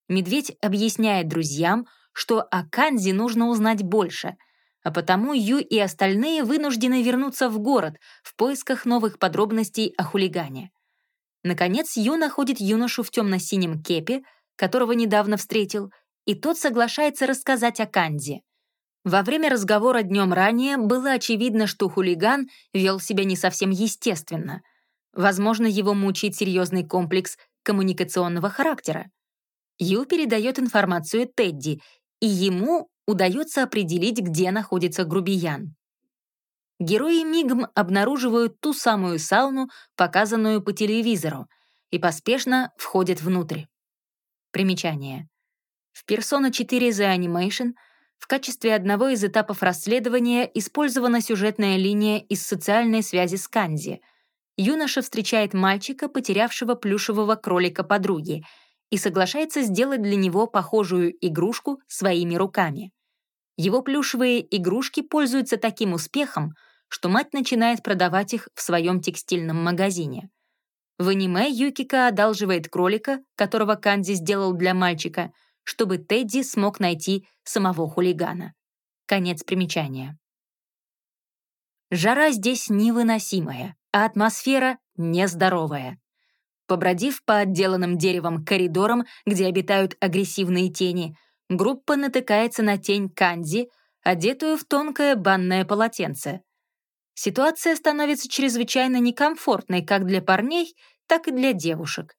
Медведь объясняет друзьям, что о Канзи нужно узнать больше, а потому Ю и остальные вынуждены вернуться в город в поисках новых подробностей о хулигане. Наконец Ю находит юношу в темно-синем кепе, которого недавно встретил, и тот соглашается рассказать о Канди. Во время разговора днем ранее было очевидно, что хулиган вел себя не совсем естественно. Возможно, его мучает серьезный комплекс коммуникационного характера. Ю передает информацию Тедди, и ему удается определить, где находится грубиян. Герои мигом обнаруживают ту самую сауну, показанную по телевизору, и поспешно входят внутрь. Примечание. В Persona 4 The Animation в качестве одного из этапов расследования использована сюжетная линия из социальной связи с Канзи. Юноша встречает мальчика, потерявшего плюшевого кролика подруги, и соглашается сделать для него похожую игрушку своими руками. Его плюшевые игрушки пользуются таким успехом, что мать начинает продавать их в своем текстильном магазине. В аниме Юкика одалживает кролика, которого Канзи сделал для мальчика, чтобы Тедди смог найти самого хулигана. Конец примечания. Жара здесь невыносимая, а атмосфера нездоровая. Побродив по отделанным деревом коридорам, где обитают агрессивные тени, группа натыкается на тень Канди, одетую в тонкое банное полотенце. Ситуация становится чрезвычайно некомфортной как для парней, так и для девушек.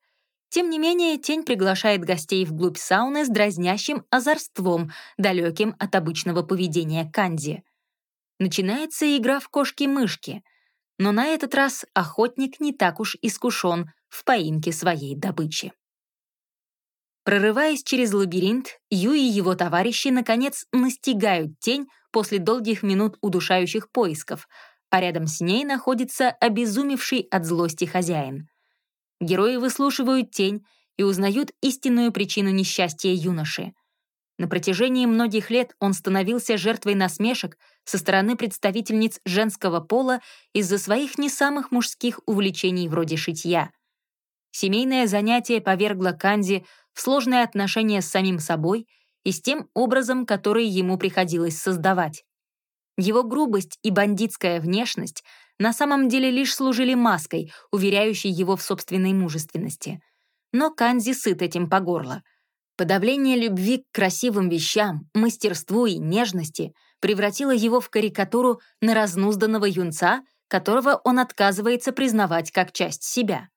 Тем не менее, тень приглашает гостей вглубь сауны с дразнящим озорством, далеким от обычного поведения Канди. Начинается игра в кошки-мышки, но на этот раз охотник не так уж искушен в поимке своей добычи. Прорываясь через лабиринт, Ю и его товарищи, наконец, настигают тень после долгих минут удушающих поисков, а рядом с ней находится обезумевший от злости хозяин. Герои выслушивают тень и узнают истинную причину несчастья юноши. На протяжении многих лет он становился жертвой насмешек со стороны представительниц женского пола из-за своих не самых мужских увлечений вроде шитья. Семейное занятие повергло Канди в сложные отношения с самим собой и с тем образом, который ему приходилось создавать. Его грубость и бандитская внешность на самом деле лишь служили маской, уверяющей его в собственной мужественности. Но Канзи сыт этим по горло. Подавление любви к красивым вещам, мастерству и нежности превратило его в карикатуру на разнузданного юнца, которого он отказывается признавать как часть себя.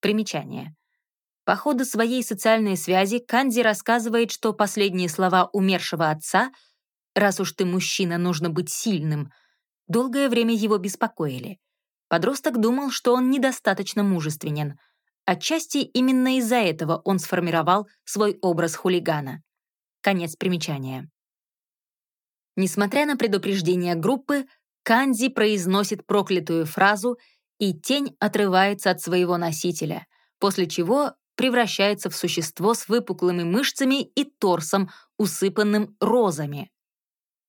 Примечание. По ходу своей социальной связи Канзи рассказывает, что последние слова умершего отца «раз уж ты мужчина, нужно быть сильным», долгое время его беспокоили. Подросток думал, что он недостаточно мужественен. Отчасти именно из-за этого он сформировал свой образ хулигана. Конец примечания. Несмотря на предупреждение группы, Канзи произносит проклятую фразу, и тень отрывается от своего носителя, после чего превращается в существо с выпуклыми мышцами и торсом, усыпанным розами.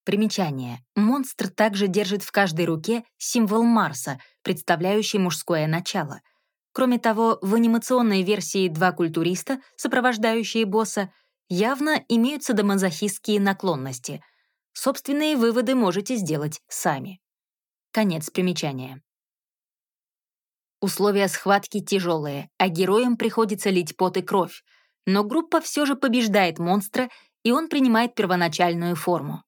Примечание. Монстр также держит в каждой руке символ Марса, представляющий мужское начало. Кроме того, в анимационной версии два культуриста, сопровождающие босса, явно имеют садомазохистские наклонности. Собственные выводы можете сделать сами. Конец примечания. Условия схватки тяжелые, а героям приходится лить пот и кровь. Но группа все же побеждает монстра, и он принимает первоначальную форму.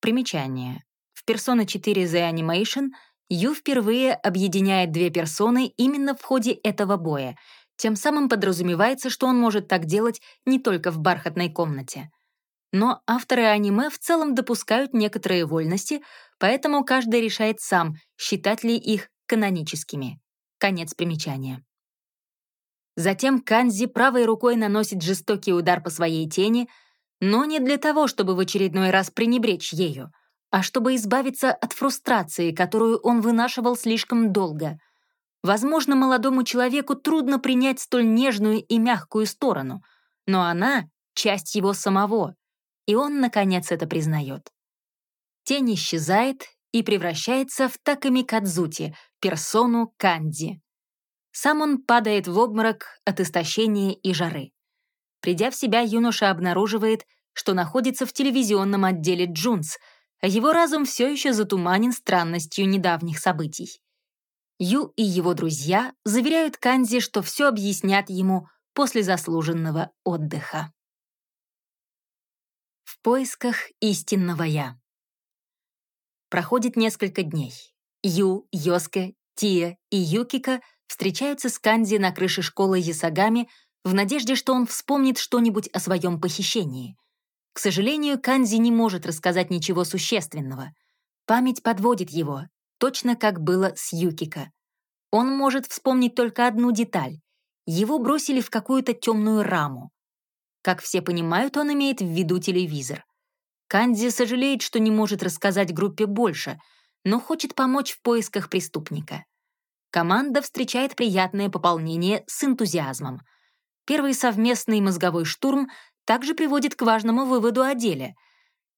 Примечание. В Persona 4 The Animation Ю впервые объединяет две персоны именно в ходе этого боя. Тем самым подразумевается, что он может так делать не только в бархатной комнате. Но авторы аниме в целом допускают некоторые вольности, поэтому каждый решает сам, считать ли их каноническими. Конец примечания. Затем Канзи правой рукой наносит жестокий удар по своей тени, но не для того, чтобы в очередной раз пренебречь ею, а чтобы избавиться от фрустрации, которую он вынашивал слишком долго. Возможно, молодому человеку трудно принять столь нежную и мягкую сторону, но она — часть его самого, и он, наконец, это признает. Тень исчезает, и превращается в Таками Кадзути, персону Канди. Сам он падает в обморок от истощения и жары. Придя в себя, юноша обнаруживает, что находится в телевизионном отделе Джунс, его разум все еще затуманен странностью недавних событий. Ю и его друзья заверяют Канзи, что все объяснят ему после заслуженного отдыха. В поисках истинного «я». Проходит несколько дней. Ю, Йоске Тия и Юкика встречаются с Канзи на крыше школы Ясагами в надежде, что он вспомнит что-нибудь о своем похищении. К сожалению, Канзи не может рассказать ничего существенного. Память подводит его, точно как было с Юкика. Он может вспомнить только одну деталь. Его бросили в какую-то темную раму. Как все понимают, он имеет в виду телевизор. Канзи сожалеет, что не может рассказать группе больше, но хочет помочь в поисках преступника. Команда встречает приятное пополнение с энтузиазмом. Первый совместный мозговой штурм также приводит к важному выводу о деле.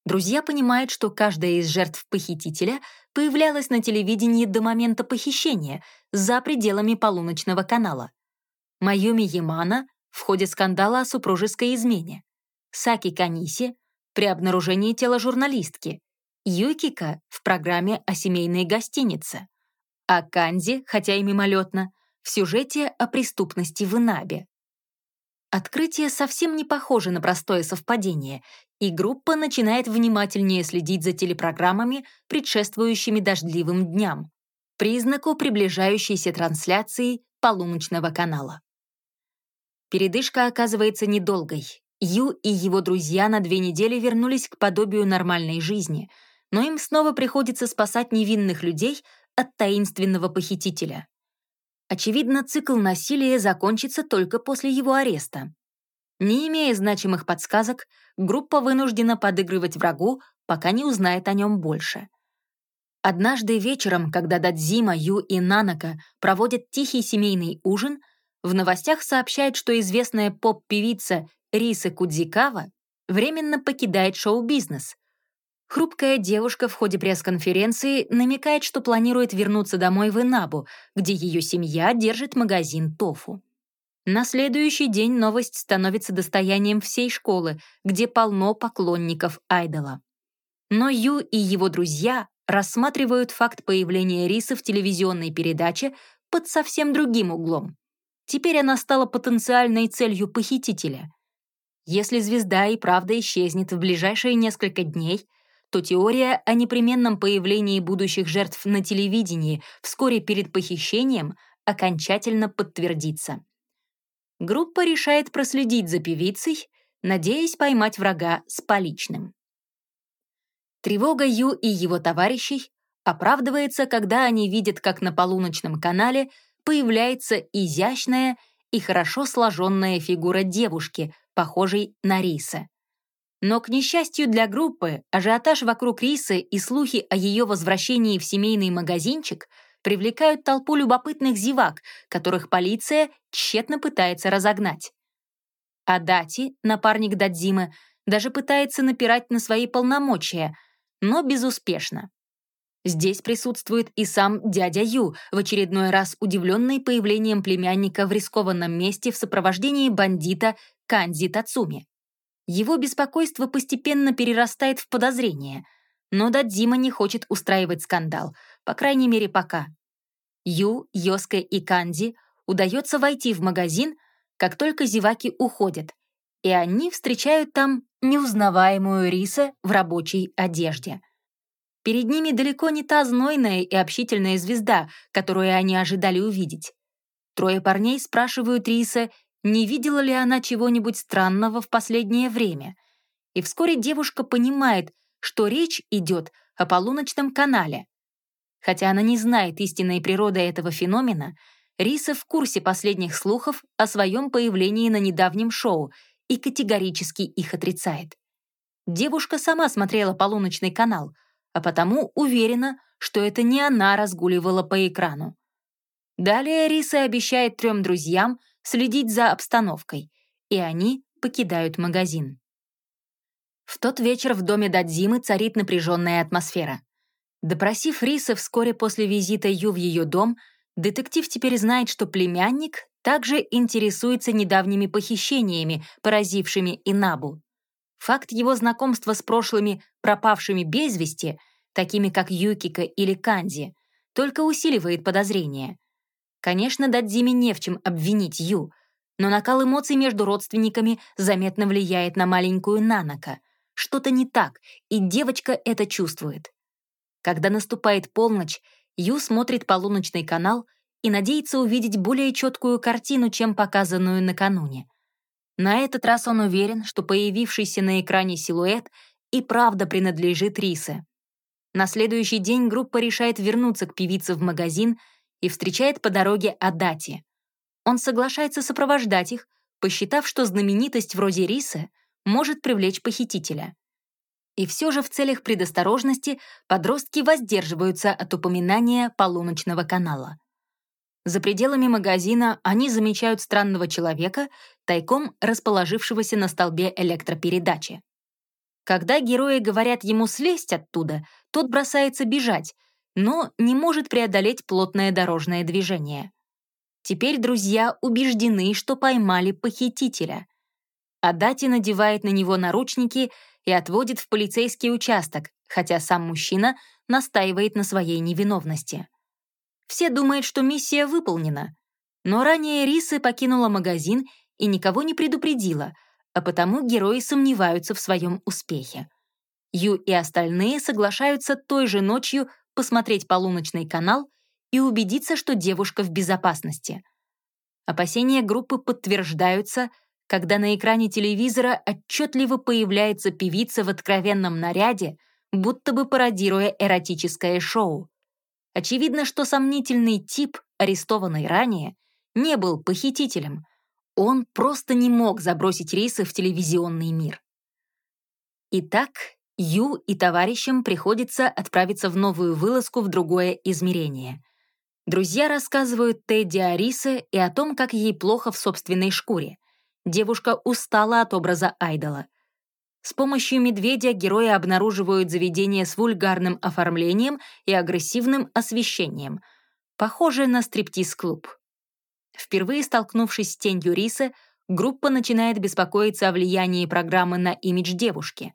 Друзья понимают, что каждая из жертв похитителя появлялась на телевидении до момента похищения, за пределами полуночного канала. Майюми Ямана в ходе скандала о супружеской измене. Саки Каниси при обнаружении тела журналистки. Юкика в программе о семейной гостинице. А Канзи, хотя и мимолетно, в сюжете о преступности в Инабе. Открытие совсем не похоже на простое совпадение, и группа начинает внимательнее следить за телепрограммами, предшествующими дождливым дням, признаку приближающейся трансляции полуночного канала. Передышка оказывается недолгой. Ю и его друзья на две недели вернулись к подобию нормальной жизни, но им снова приходится спасать невинных людей от таинственного похитителя. Очевидно, цикл насилия закончится только после его ареста. Не имея значимых подсказок, группа вынуждена подыгрывать врагу, пока не узнает о нем больше. Однажды вечером, когда Дадзима, Ю и Нанака проводят тихий семейный ужин, в новостях сообщают, что известная поп-певица Риса Кудзикава временно покидает шоу-бизнес. Хрупкая девушка в ходе пресс-конференции намекает, что планирует вернуться домой в Инабу, где ее семья держит магазин тофу. На следующий день новость становится достоянием всей школы, где полно поклонников айдола. Но Ю и его друзья рассматривают факт появления Рисы в телевизионной передаче под совсем другим углом. Теперь она стала потенциальной целью похитителя. Если звезда и правда исчезнет в ближайшие несколько дней, то теория о непременном появлении будущих жертв на телевидении вскоре перед похищением окончательно подтвердится. Группа решает проследить за певицей, надеясь поймать врага с поличным. Тревога Ю и его товарищей оправдывается, когда они видят, как на полуночном канале появляется изящная и хорошо сложенная фигура девушки, похожей на Риса. Но, к несчастью для группы, ажиотаж вокруг Рисы и слухи о ее возвращении в семейный магазинчик привлекают толпу любопытных зевак, которых полиция тщетно пытается разогнать. А Дати, напарник Дадзимы, даже пытается напирать на свои полномочия, но безуспешно. Здесь присутствует и сам дядя Ю, в очередной раз удивленный появлением племянника в рискованном месте в сопровождении бандита Канзи Тацуми. Его беспокойство постепенно перерастает в подозрение, но Дадзима не хочет устраивать скандал, по крайней мере пока. Ю, Йоске и Канди удается войти в магазин, как только зеваки уходят, и они встречают там неузнаваемую Риса в рабочей одежде. Перед ними далеко не та знойная и общительная звезда, которую они ожидали увидеть. Трое парней спрашивают Риса, не видела ли она чего-нибудь странного в последнее время. И вскоре девушка понимает, что речь идет о полуночном канале. Хотя она не знает истинной природы этого феномена, Риса в курсе последних слухов о своем появлении на недавнем шоу и категорически их отрицает. Девушка сама смотрела полуночный канал, а потому уверена, что это не она разгуливала по экрану. Далее Риса обещает трем друзьям следить за обстановкой, и они покидают магазин. В тот вечер в доме Дадзимы царит напряженная атмосфера. Допросив Риса вскоре после визита Ю в ее дом, детектив теперь знает, что племянник также интересуется недавними похищениями, поразившими Инабу. Факт его знакомства с прошлыми пропавшими без вести, такими как Юкика или Канди, только усиливает подозрения. Конечно, Дадзиме не в чем обвинить Ю, но накал эмоций между родственниками заметно влияет на маленькую Нанака. Что-то не так, и девочка это чувствует. Когда наступает полночь, Ю смотрит полуночный канал и надеется увидеть более четкую картину, чем показанную накануне. На этот раз он уверен, что появившийся на экране силуэт и правда принадлежит Рисе. На следующий день группа решает вернуться к певице в магазин и встречает по дороге Адати. Он соглашается сопровождать их, посчитав, что знаменитость вроде Рисы может привлечь похитителя. И все же в целях предосторожности подростки воздерживаются от упоминания полуночного канала. За пределами магазина они замечают странного человека, тайком расположившегося на столбе электропередачи. Когда герои говорят ему слезть оттуда, тот бросается бежать, но не может преодолеть плотное дорожное движение. Теперь друзья убеждены, что поймали похитителя. Адати надевает на него наручники и отводит в полицейский участок, хотя сам мужчина настаивает на своей невиновности. Все думают, что миссия выполнена. Но ранее Рисы покинула магазин и никого не предупредила, а потому герои сомневаются в своем успехе. Ю и остальные соглашаются той же ночью посмотреть полуночный канал и убедиться, что девушка в безопасности. Опасения группы подтверждаются, когда на экране телевизора отчетливо появляется певица в откровенном наряде, будто бы пародируя эротическое шоу. Очевидно, что сомнительный тип, арестованный ранее, не был похитителем. Он просто не мог забросить рейсы в телевизионный мир. Итак, Ю и товарищам приходится отправиться в новую вылазку в другое измерение. Друзья рассказывают Тедди о Рисе и о том, как ей плохо в собственной шкуре. Девушка устала от образа айдола. С помощью медведя герои обнаруживают заведение с вульгарным оформлением и агрессивным освещением, похожее на стриптиз-клуб. Впервые столкнувшись с тенью Рисы, группа начинает беспокоиться о влиянии программы на имидж девушки.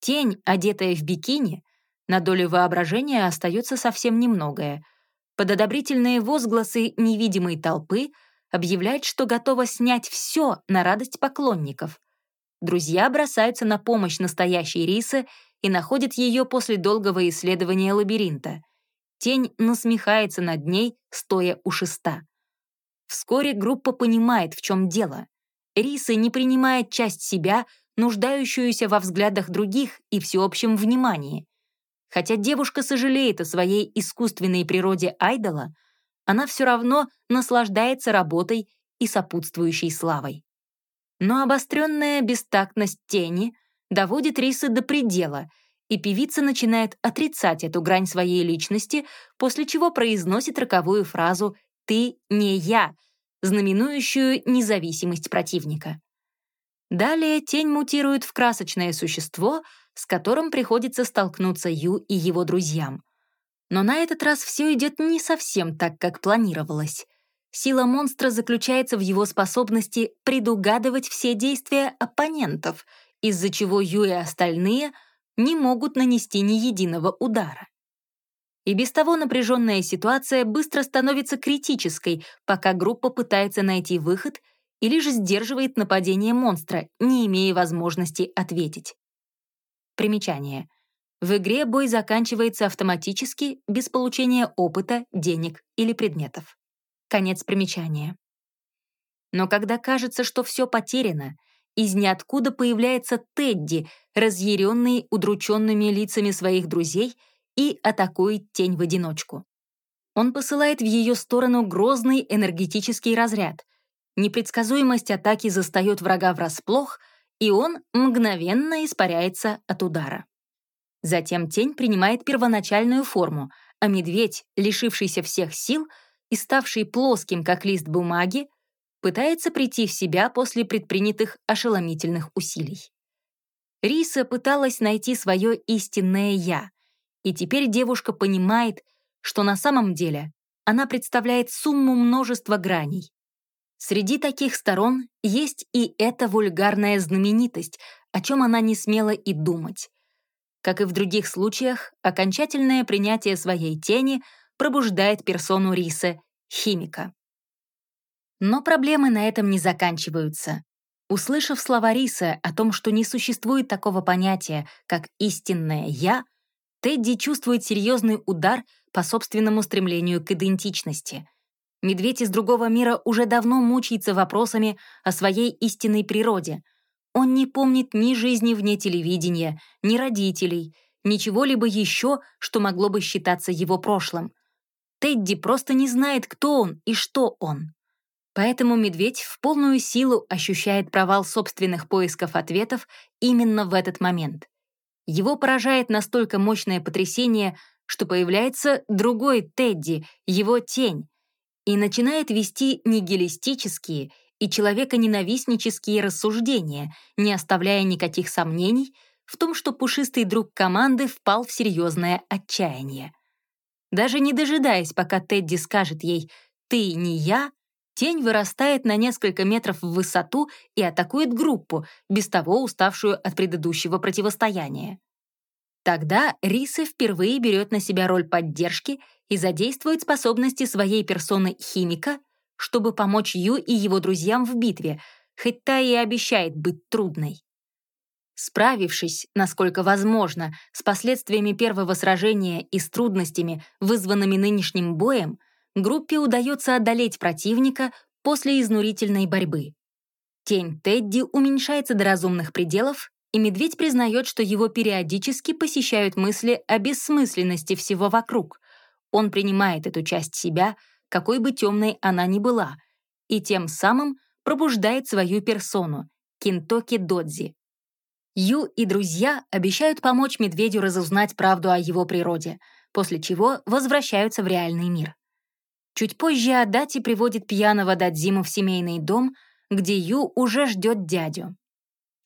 Тень, одетая в бикини, на долю воображения остается совсем немногое. Под одобрительные возгласы невидимой толпы объявляет, что готова снять все на радость поклонников — Друзья бросаются на помощь настоящей Рисы и находят ее после долгого исследования лабиринта. Тень насмехается над ней, стоя у шеста. Вскоре группа понимает, в чем дело. Риса не принимает часть себя, нуждающуюся во взглядах других и всеобщем внимании. Хотя девушка сожалеет о своей искусственной природе айдола, она все равно наслаждается работой и сопутствующей славой. Но обостренная бестактность тени доводит Риса до предела, и певица начинает отрицать эту грань своей личности, после чего произносит роковую фразу «ты не я», знаменующую независимость противника. Далее тень мутирует в красочное существо, с которым приходится столкнуться Ю и его друзьям. Но на этот раз все идет не совсем так, как планировалось. Сила монстра заключается в его способности предугадывать все действия оппонентов, из-за чего Ю и остальные не могут нанести ни единого удара. И без того напряженная ситуация быстро становится критической, пока группа пытается найти выход и лишь сдерживает нападение монстра, не имея возможности ответить. Примечание. В игре бой заканчивается автоматически, без получения опыта, денег или предметов. Конец примечания. Но когда кажется, что все потеряно, из ниоткуда появляется Тедди, разъяренный удрученными лицами своих друзей, и атакует тень в одиночку. Он посылает в ее сторону грозный энергетический разряд. Непредсказуемость атаки застает врага врасплох, и он мгновенно испаряется от удара. Затем тень принимает первоначальную форму, а медведь, лишившийся всех сил, и ставший плоским, как лист бумаги, пытается прийти в себя после предпринятых ошеломительных усилий. Риса пыталась найти свое истинное «я», и теперь девушка понимает, что на самом деле она представляет сумму множества граней. Среди таких сторон есть и эта вульгарная знаменитость, о чем она не смела и думать. Как и в других случаях, окончательное принятие своей тени — пробуждает персону Риса, химика. Но проблемы на этом не заканчиваются. Услышав слова Риса о том, что не существует такого понятия, как «истинное я», Тедди чувствует серьезный удар по собственному стремлению к идентичности. Медведь из другого мира уже давно мучается вопросами о своей истинной природе. Он не помнит ни жизни вне телевидения, ни родителей, ничего-либо еще, что могло бы считаться его прошлым. Тедди просто не знает, кто он и что он. Поэтому медведь в полную силу ощущает провал собственных поисков ответов именно в этот момент. Его поражает настолько мощное потрясение, что появляется другой Тедди, его тень, и начинает вести нигилистические и человеконенавистнические рассуждения, не оставляя никаких сомнений в том, что пушистый друг команды впал в серьезное отчаяние. Даже не дожидаясь, пока Тедди скажет ей «ты не я», Тень вырастает на несколько метров в высоту и атакует группу, без того уставшую от предыдущего противостояния. Тогда Риса впервые берет на себя роль поддержки и задействует способности своей персоны химика, чтобы помочь Ю и его друзьям в битве, хоть та и обещает быть трудной. Справившись, насколько возможно, с последствиями первого сражения и с трудностями, вызванными нынешним боем, группе удается одолеть противника после изнурительной борьбы. Тень Тедди уменьшается до разумных пределов, и медведь признает, что его периодически посещают мысли о бессмысленности всего вокруг. Он принимает эту часть себя, какой бы темной она ни была, и тем самым пробуждает свою персону — Кинтоки Додзи. Ю и друзья обещают помочь медведю разузнать правду о его природе, после чего возвращаются в реальный мир. Чуть позже Адати приводит пьяного Дадзиму в семейный дом, где Ю уже ждет дядю.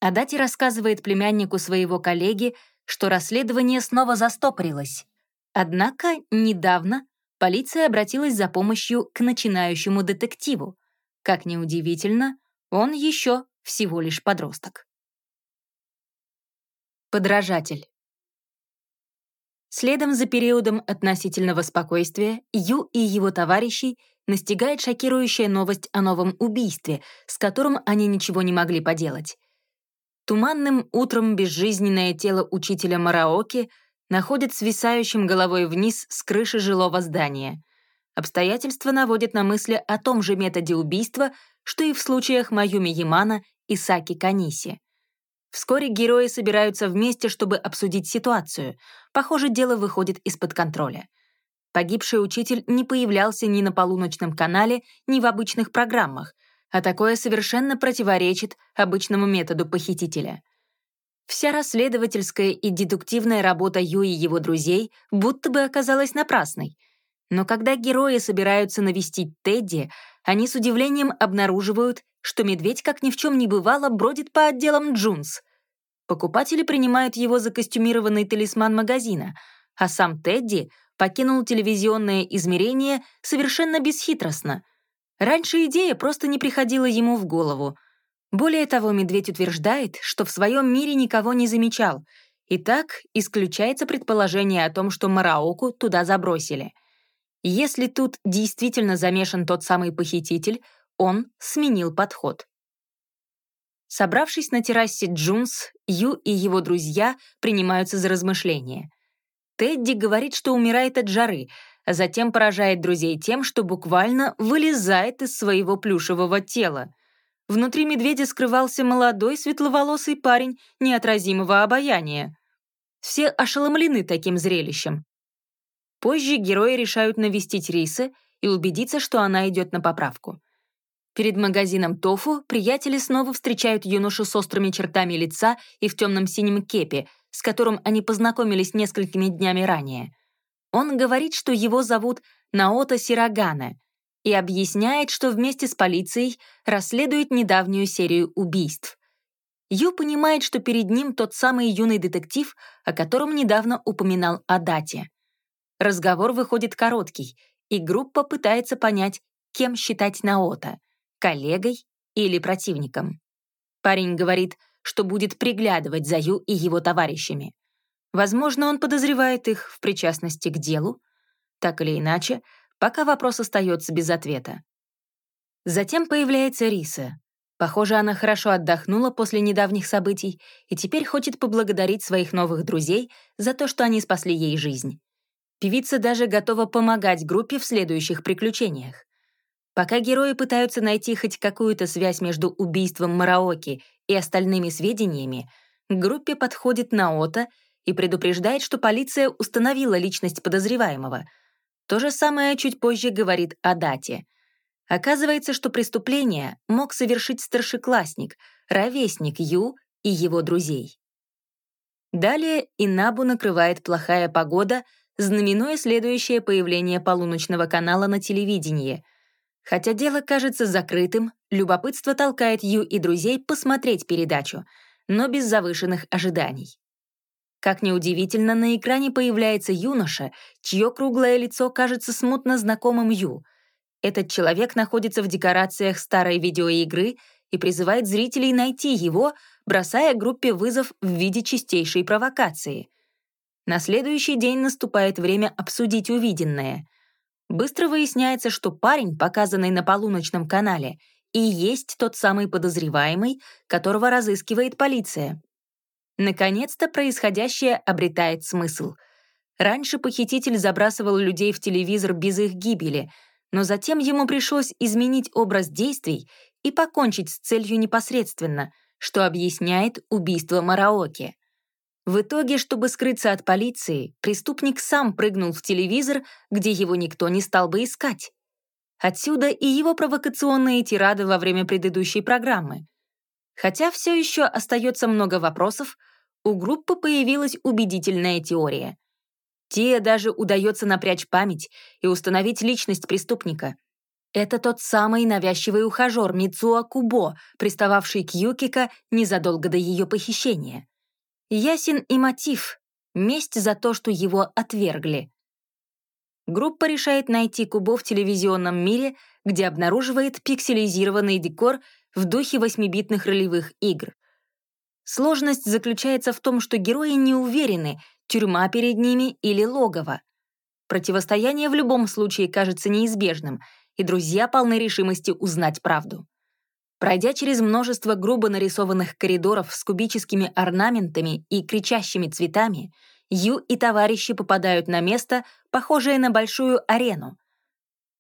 Адати рассказывает племяннику своего коллеги, что расследование снова застопорилось. Однако недавно полиция обратилась за помощью к начинающему детективу. Как ни удивительно, он еще всего лишь подросток. Подражатель. Следом за периодом относительного спокойствия Ю и его товарищей настигает шокирующая новость о новом убийстве, с которым они ничего не могли поделать. Туманным утром безжизненное тело учителя Мараоки находит свисающим головой вниз с крыши жилого здания. Обстоятельства наводят на мысли о том же методе убийства, что и в случаях Маюми Ямана и Саки Каниси. Вскоре герои собираются вместе, чтобы обсудить ситуацию. Похоже, дело выходит из-под контроля. Погибший учитель не появлялся ни на полуночном канале, ни в обычных программах, а такое совершенно противоречит обычному методу похитителя. Вся расследовательская и дедуктивная работа Ю и его друзей будто бы оказалась напрасной. Но когда герои собираются навестить Тедди, они с удивлением обнаруживают, что медведь, как ни в чем не бывало, бродит по отделам Джунс. Покупатели принимают его за костюмированный талисман магазина, а сам Тедди покинул телевизионное измерение совершенно бесхитростно. Раньше идея просто не приходила ему в голову. Более того, медведь утверждает, что в своем мире никого не замечал, и так исключается предположение о том, что Мараоку туда забросили. Если тут действительно замешан тот самый похититель, он сменил подход. Собравшись на террасе Джунс, Ю и его друзья принимаются за размышления. Тедди говорит, что умирает от жары, а затем поражает друзей тем, что буквально вылезает из своего плюшевого тела. Внутри медведя скрывался молодой светловолосый парень неотразимого обаяния. Все ошеломлены таким зрелищем. Позже герои решают навестить Рисы и убедиться, что она идет на поправку. Перед магазином Тофу приятели снова встречают юношу с острыми чертами лица и в темном синем кепе, с которым они познакомились несколькими днями ранее. Он говорит, что его зовут Наото Сирагана и объясняет, что вместе с полицией расследует недавнюю серию убийств. Ю понимает, что перед ним тот самый юный детектив, о котором недавно упоминал Адати. Разговор выходит короткий, и группа пытается понять, кем считать Наото — коллегой или противником. Парень говорит, что будет приглядывать за Ю и его товарищами. Возможно, он подозревает их в причастности к делу. Так или иначе, пока вопрос остается без ответа. Затем появляется Риса. Похоже, она хорошо отдохнула после недавних событий и теперь хочет поблагодарить своих новых друзей за то, что они спасли ей жизнь. Певица даже готова помогать группе в следующих приключениях. Пока герои пытаются найти хоть какую-то связь между убийством Мараоки и остальными сведениями, к группе подходит Наота и предупреждает, что полиция установила личность подозреваемого. То же самое чуть позже говорит о дате. Оказывается, что преступление мог совершить старшеклассник, ровесник Ю и его друзей. Далее Инабу накрывает плохая погода, знаменуя следующее появление полуночного канала на телевидении. Хотя дело кажется закрытым, любопытство толкает Ю и друзей посмотреть передачу, но без завышенных ожиданий. Как неудивительно, на экране появляется юноша, чье круглое лицо кажется смутно знакомым Ю. Этот человек находится в декорациях старой видеоигры и призывает зрителей найти его, бросая группе вызов в виде чистейшей провокации. На следующий день наступает время обсудить увиденное. Быстро выясняется, что парень, показанный на полуночном канале, и есть тот самый подозреваемый, которого разыскивает полиция. Наконец-то происходящее обретает смысл. Раньше похититель забрасывал людей в телевизор без их гибели, но затем ему пришлось изменить образ действий и покончить с целью непосредственно, что объясняет убийство Мараоки. В итоге, чтобы скрыться от полиции, преступник сам прыгнул в телевизор, где его никто не стал бы искать. Отсюда и его провокационные тирады во время предыдущей программы. Хотя все еще остается много вопросов, у группы появилась убедительная теория. Тия даже удается напрячь память и установить личность преступника. Это тот самый навязчивый ухажер Мицуа Кубо, пристававший к Юкика незадолго до ее похищения. Ясен и мотив — месть за то, что его отвергли. Группа решает найти Кубо в телевизионном мире, где обнаруживает пикселизированный декор в духе восьмибитных ролевых игр. Сложность заключается в том, что герои не уверены, тюрьма перед ними или логово. Противостояние в любом случае кажется неизбежным, и друзья полны решимости узнать правду. Пройдя через множество грубо нарисованных коридоров с кубическими орнаментами и кричащими цветами, Ю и товарищи попадают на место, похожее на большую арену.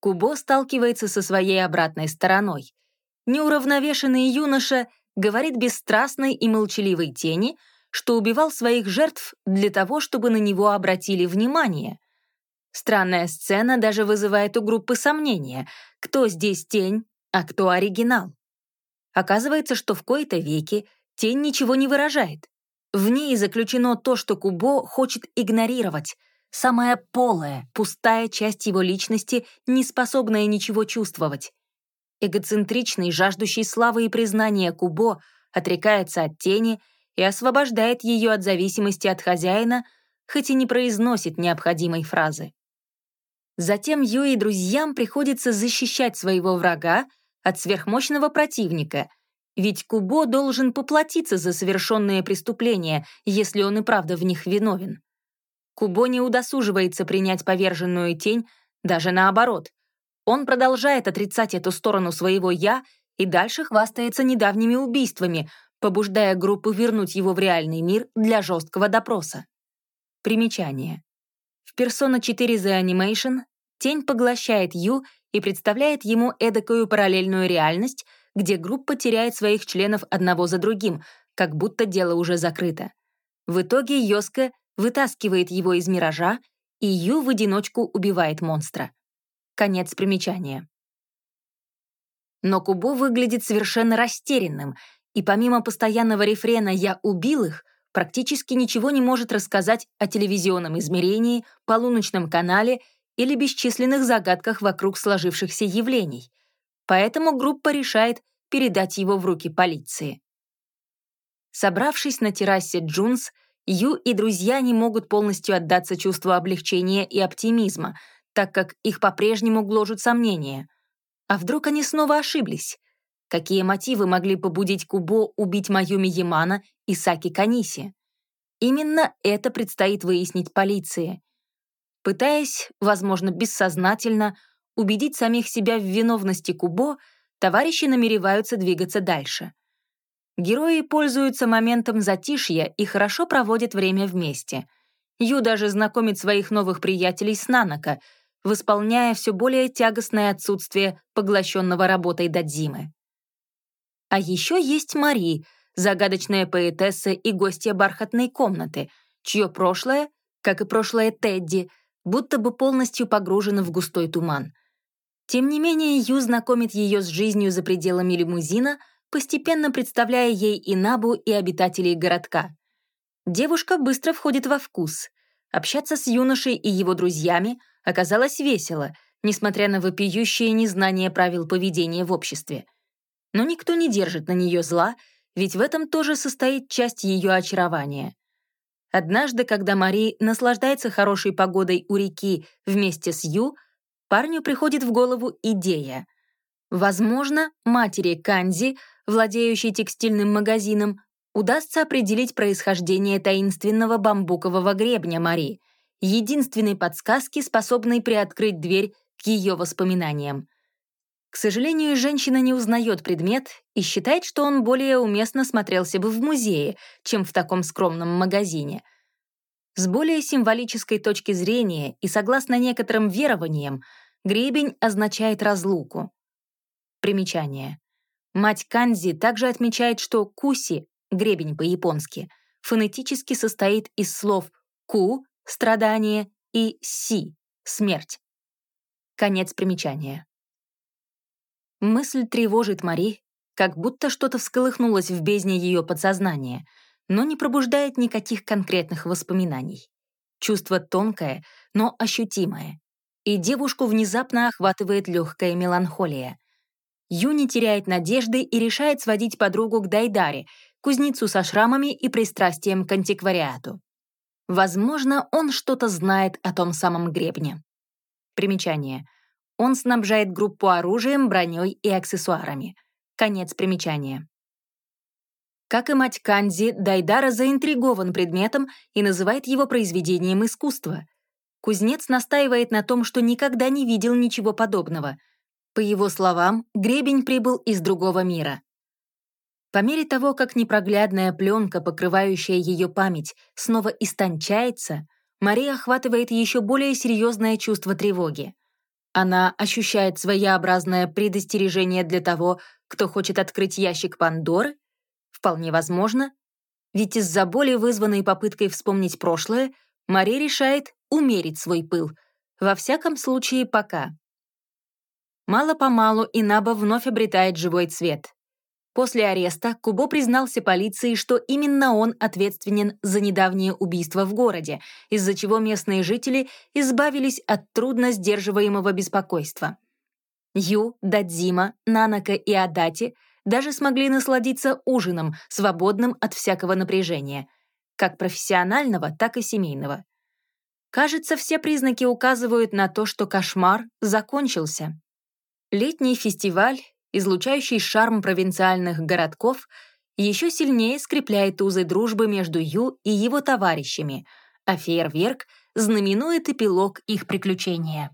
Кубо сталкивается со своей обратной стороной. Неуравновешенный юноша говорит бесстрастной и молчаливой тени, что убивал своих жертв для того, чтобы на него обратили внимание. Странная сцена даже вызывает у группы сомнения, кто здесь тень, а кто оригинал. Оказывается, что в кои-то веки тень ничего не выражает. В ней заключено то, что Кубо хочет игнорировать, самая полая, пустая часть его личности, не способная ничего чувствовать. Эгоцентричный, жаждущий славы и признания Кубо отрекается от тени и освобождает ее от зависимости от хозяина, хоть и не произносит необходимой фразы. Затем Ю и друзьям приходится защищать своего врага от сверхмощного противника, ведь Кубо должен поплатиться за совершенные преступления, если он и правда в них виновен. Кубо не удосуживается принять поверженную тень, даже наоборот — он продолжает отрицать эту сторону своего «я» и дальше хвастается недавними убийствами, побуждая группу вернуть его в реальный мир для жесткого допроса. Примечание. В Persona 4 The Animation тень поглощает Ю и представляет ему эдакую параллельную реальность, где группа теряет своих членов одного за другим, как будто дело уже закрыто. В итоге Йоска вытаскивает его из миража, и Ю в одиночку убивает монстра. Конец примечания. Но Кубо выглядит совершенно растерянным, и помимо постоянного рефрена «я убил их», практически ничего не может рассказать о телевизионном измерении, полуночном канале или бесчисленных загадках вокруг сложившихся явлений. Поэтому группа решает передать его в руки полиции. Собравшись на террасе Джунс, Ю и друзья не могут полностью отдаться чувству облегчения и оптимизма, так как их по-прежнему гложут сомнения. А вдруг они снова ошиблись? Какие мотивы могли побудить Кубо убить Майюми Ямана и Саки Каниси? Именно это предстоит выяснить полиции. Пытаясь, возможно, бессознательно, убедить самих себя в виновности Кубо, товарищи намереваются двигаться дальше. Герои пользуются моментом затишья и хорошо проводят время вместе. Ю даже знакомит своих новых приятелей с Нанака, восполняя все более тягостное отсутствие поглощенного работой Дадзимы. А еще есть Мари, загадочная поэтесса и гостья бархатной комнаты, чье прошлое, как и прошлое Тедди, будто бы полностью погружено в густой туман. Тем не менее, Ю знакомит ее с жизнью за пределами лимузина — постепенно представляя ей и Набу, и обитателей городка. Девушка быстро входит во вкус. Общаться с юношей и его друзьями оказалось весело, несмотря на вопиющее незнание правил поведения в обществе. Но никто не держит на нее зла, ведь в этом тоже состоит часть ее очарования. Однажды, когда Мари наслаждается хорошей погодой у реки вместе с Ю, парню приходит в голову идея. Возможно, матери Канзи владеющей текстильным магазином, удастся определить происхождение таинственного бамбукового гребня Мари, единственной подсказки, способной приоткрыть дверь к ее воспоминаниям. К сожалению, женщина не узнает предмет и считает, что он более уместно смотрелся бы в музее, чем в таком скромном магазине. С более символической точки зрения и согласно некоторым верованиям, гребень означает разлуку. Примечание. Мать Канзи также отмечает, что куси, гребень по-японски, фонетически состоит из слов «ку» — страдание и «си» — смерть. Конец примечания. Мысль тревожит Мари, как будто что-то всколыхнулось в бездне ее подсознания, но не пробуждает никаких конкретных воспоминаний. Чувство тонкое, но ощутимое. И девушку внезапно охватывает легкая меланхолия. Юни теряет надежды и решает сводить подругу к Дайдаре, кузнецу со шрамами и пристрастием к антиквариату. Возможно, он что-то знает о том самом гребне. Примечание. Он снабжает группу оружием, броней и аксессуарами. Конец примечания. Как и мать Канзи, Дайдара заинтригован предметом и называет его произведением искусства. Кузнец настаивает на том, что никогда не видел ничего подобного — по его словам, гребень прибыл из другого мира. По мере того, как непроглядная пленка, покрывающая ее память, снова истончается, Мария охватывает еще более серьезное чувство тревоги. Она ощущает своеобразное предостережение для того, кто хочет открыть ящик Пандоры? Вполне возможно. Ведь из-за боли, вызванной попыткой вспомнить прошлое, Мария решает умерить свой пыл. Во всяком случае, пока. Мало-помалу Инаба вновь обретает живой цвет. После ареста Кубо признался полиции, что именно он ответственен за недавнее убийство в городе, из-за чего местные жители избавились от трудно сдерживаемого беспокойства. Ю, Дадзима, Нанака и Адати даже смогли насладиться ужином, свободным от всякого напряжения, как профессионального, так и семейного. Кажется, все признаки указывают на то, что кошмар закончился. Летний фестиваль, излучающий шарм провинциальных городков, еще сильнее скрепляет узы дружбы между Ю и его товарищами, а фейерверк знаменует эпилог их приключения.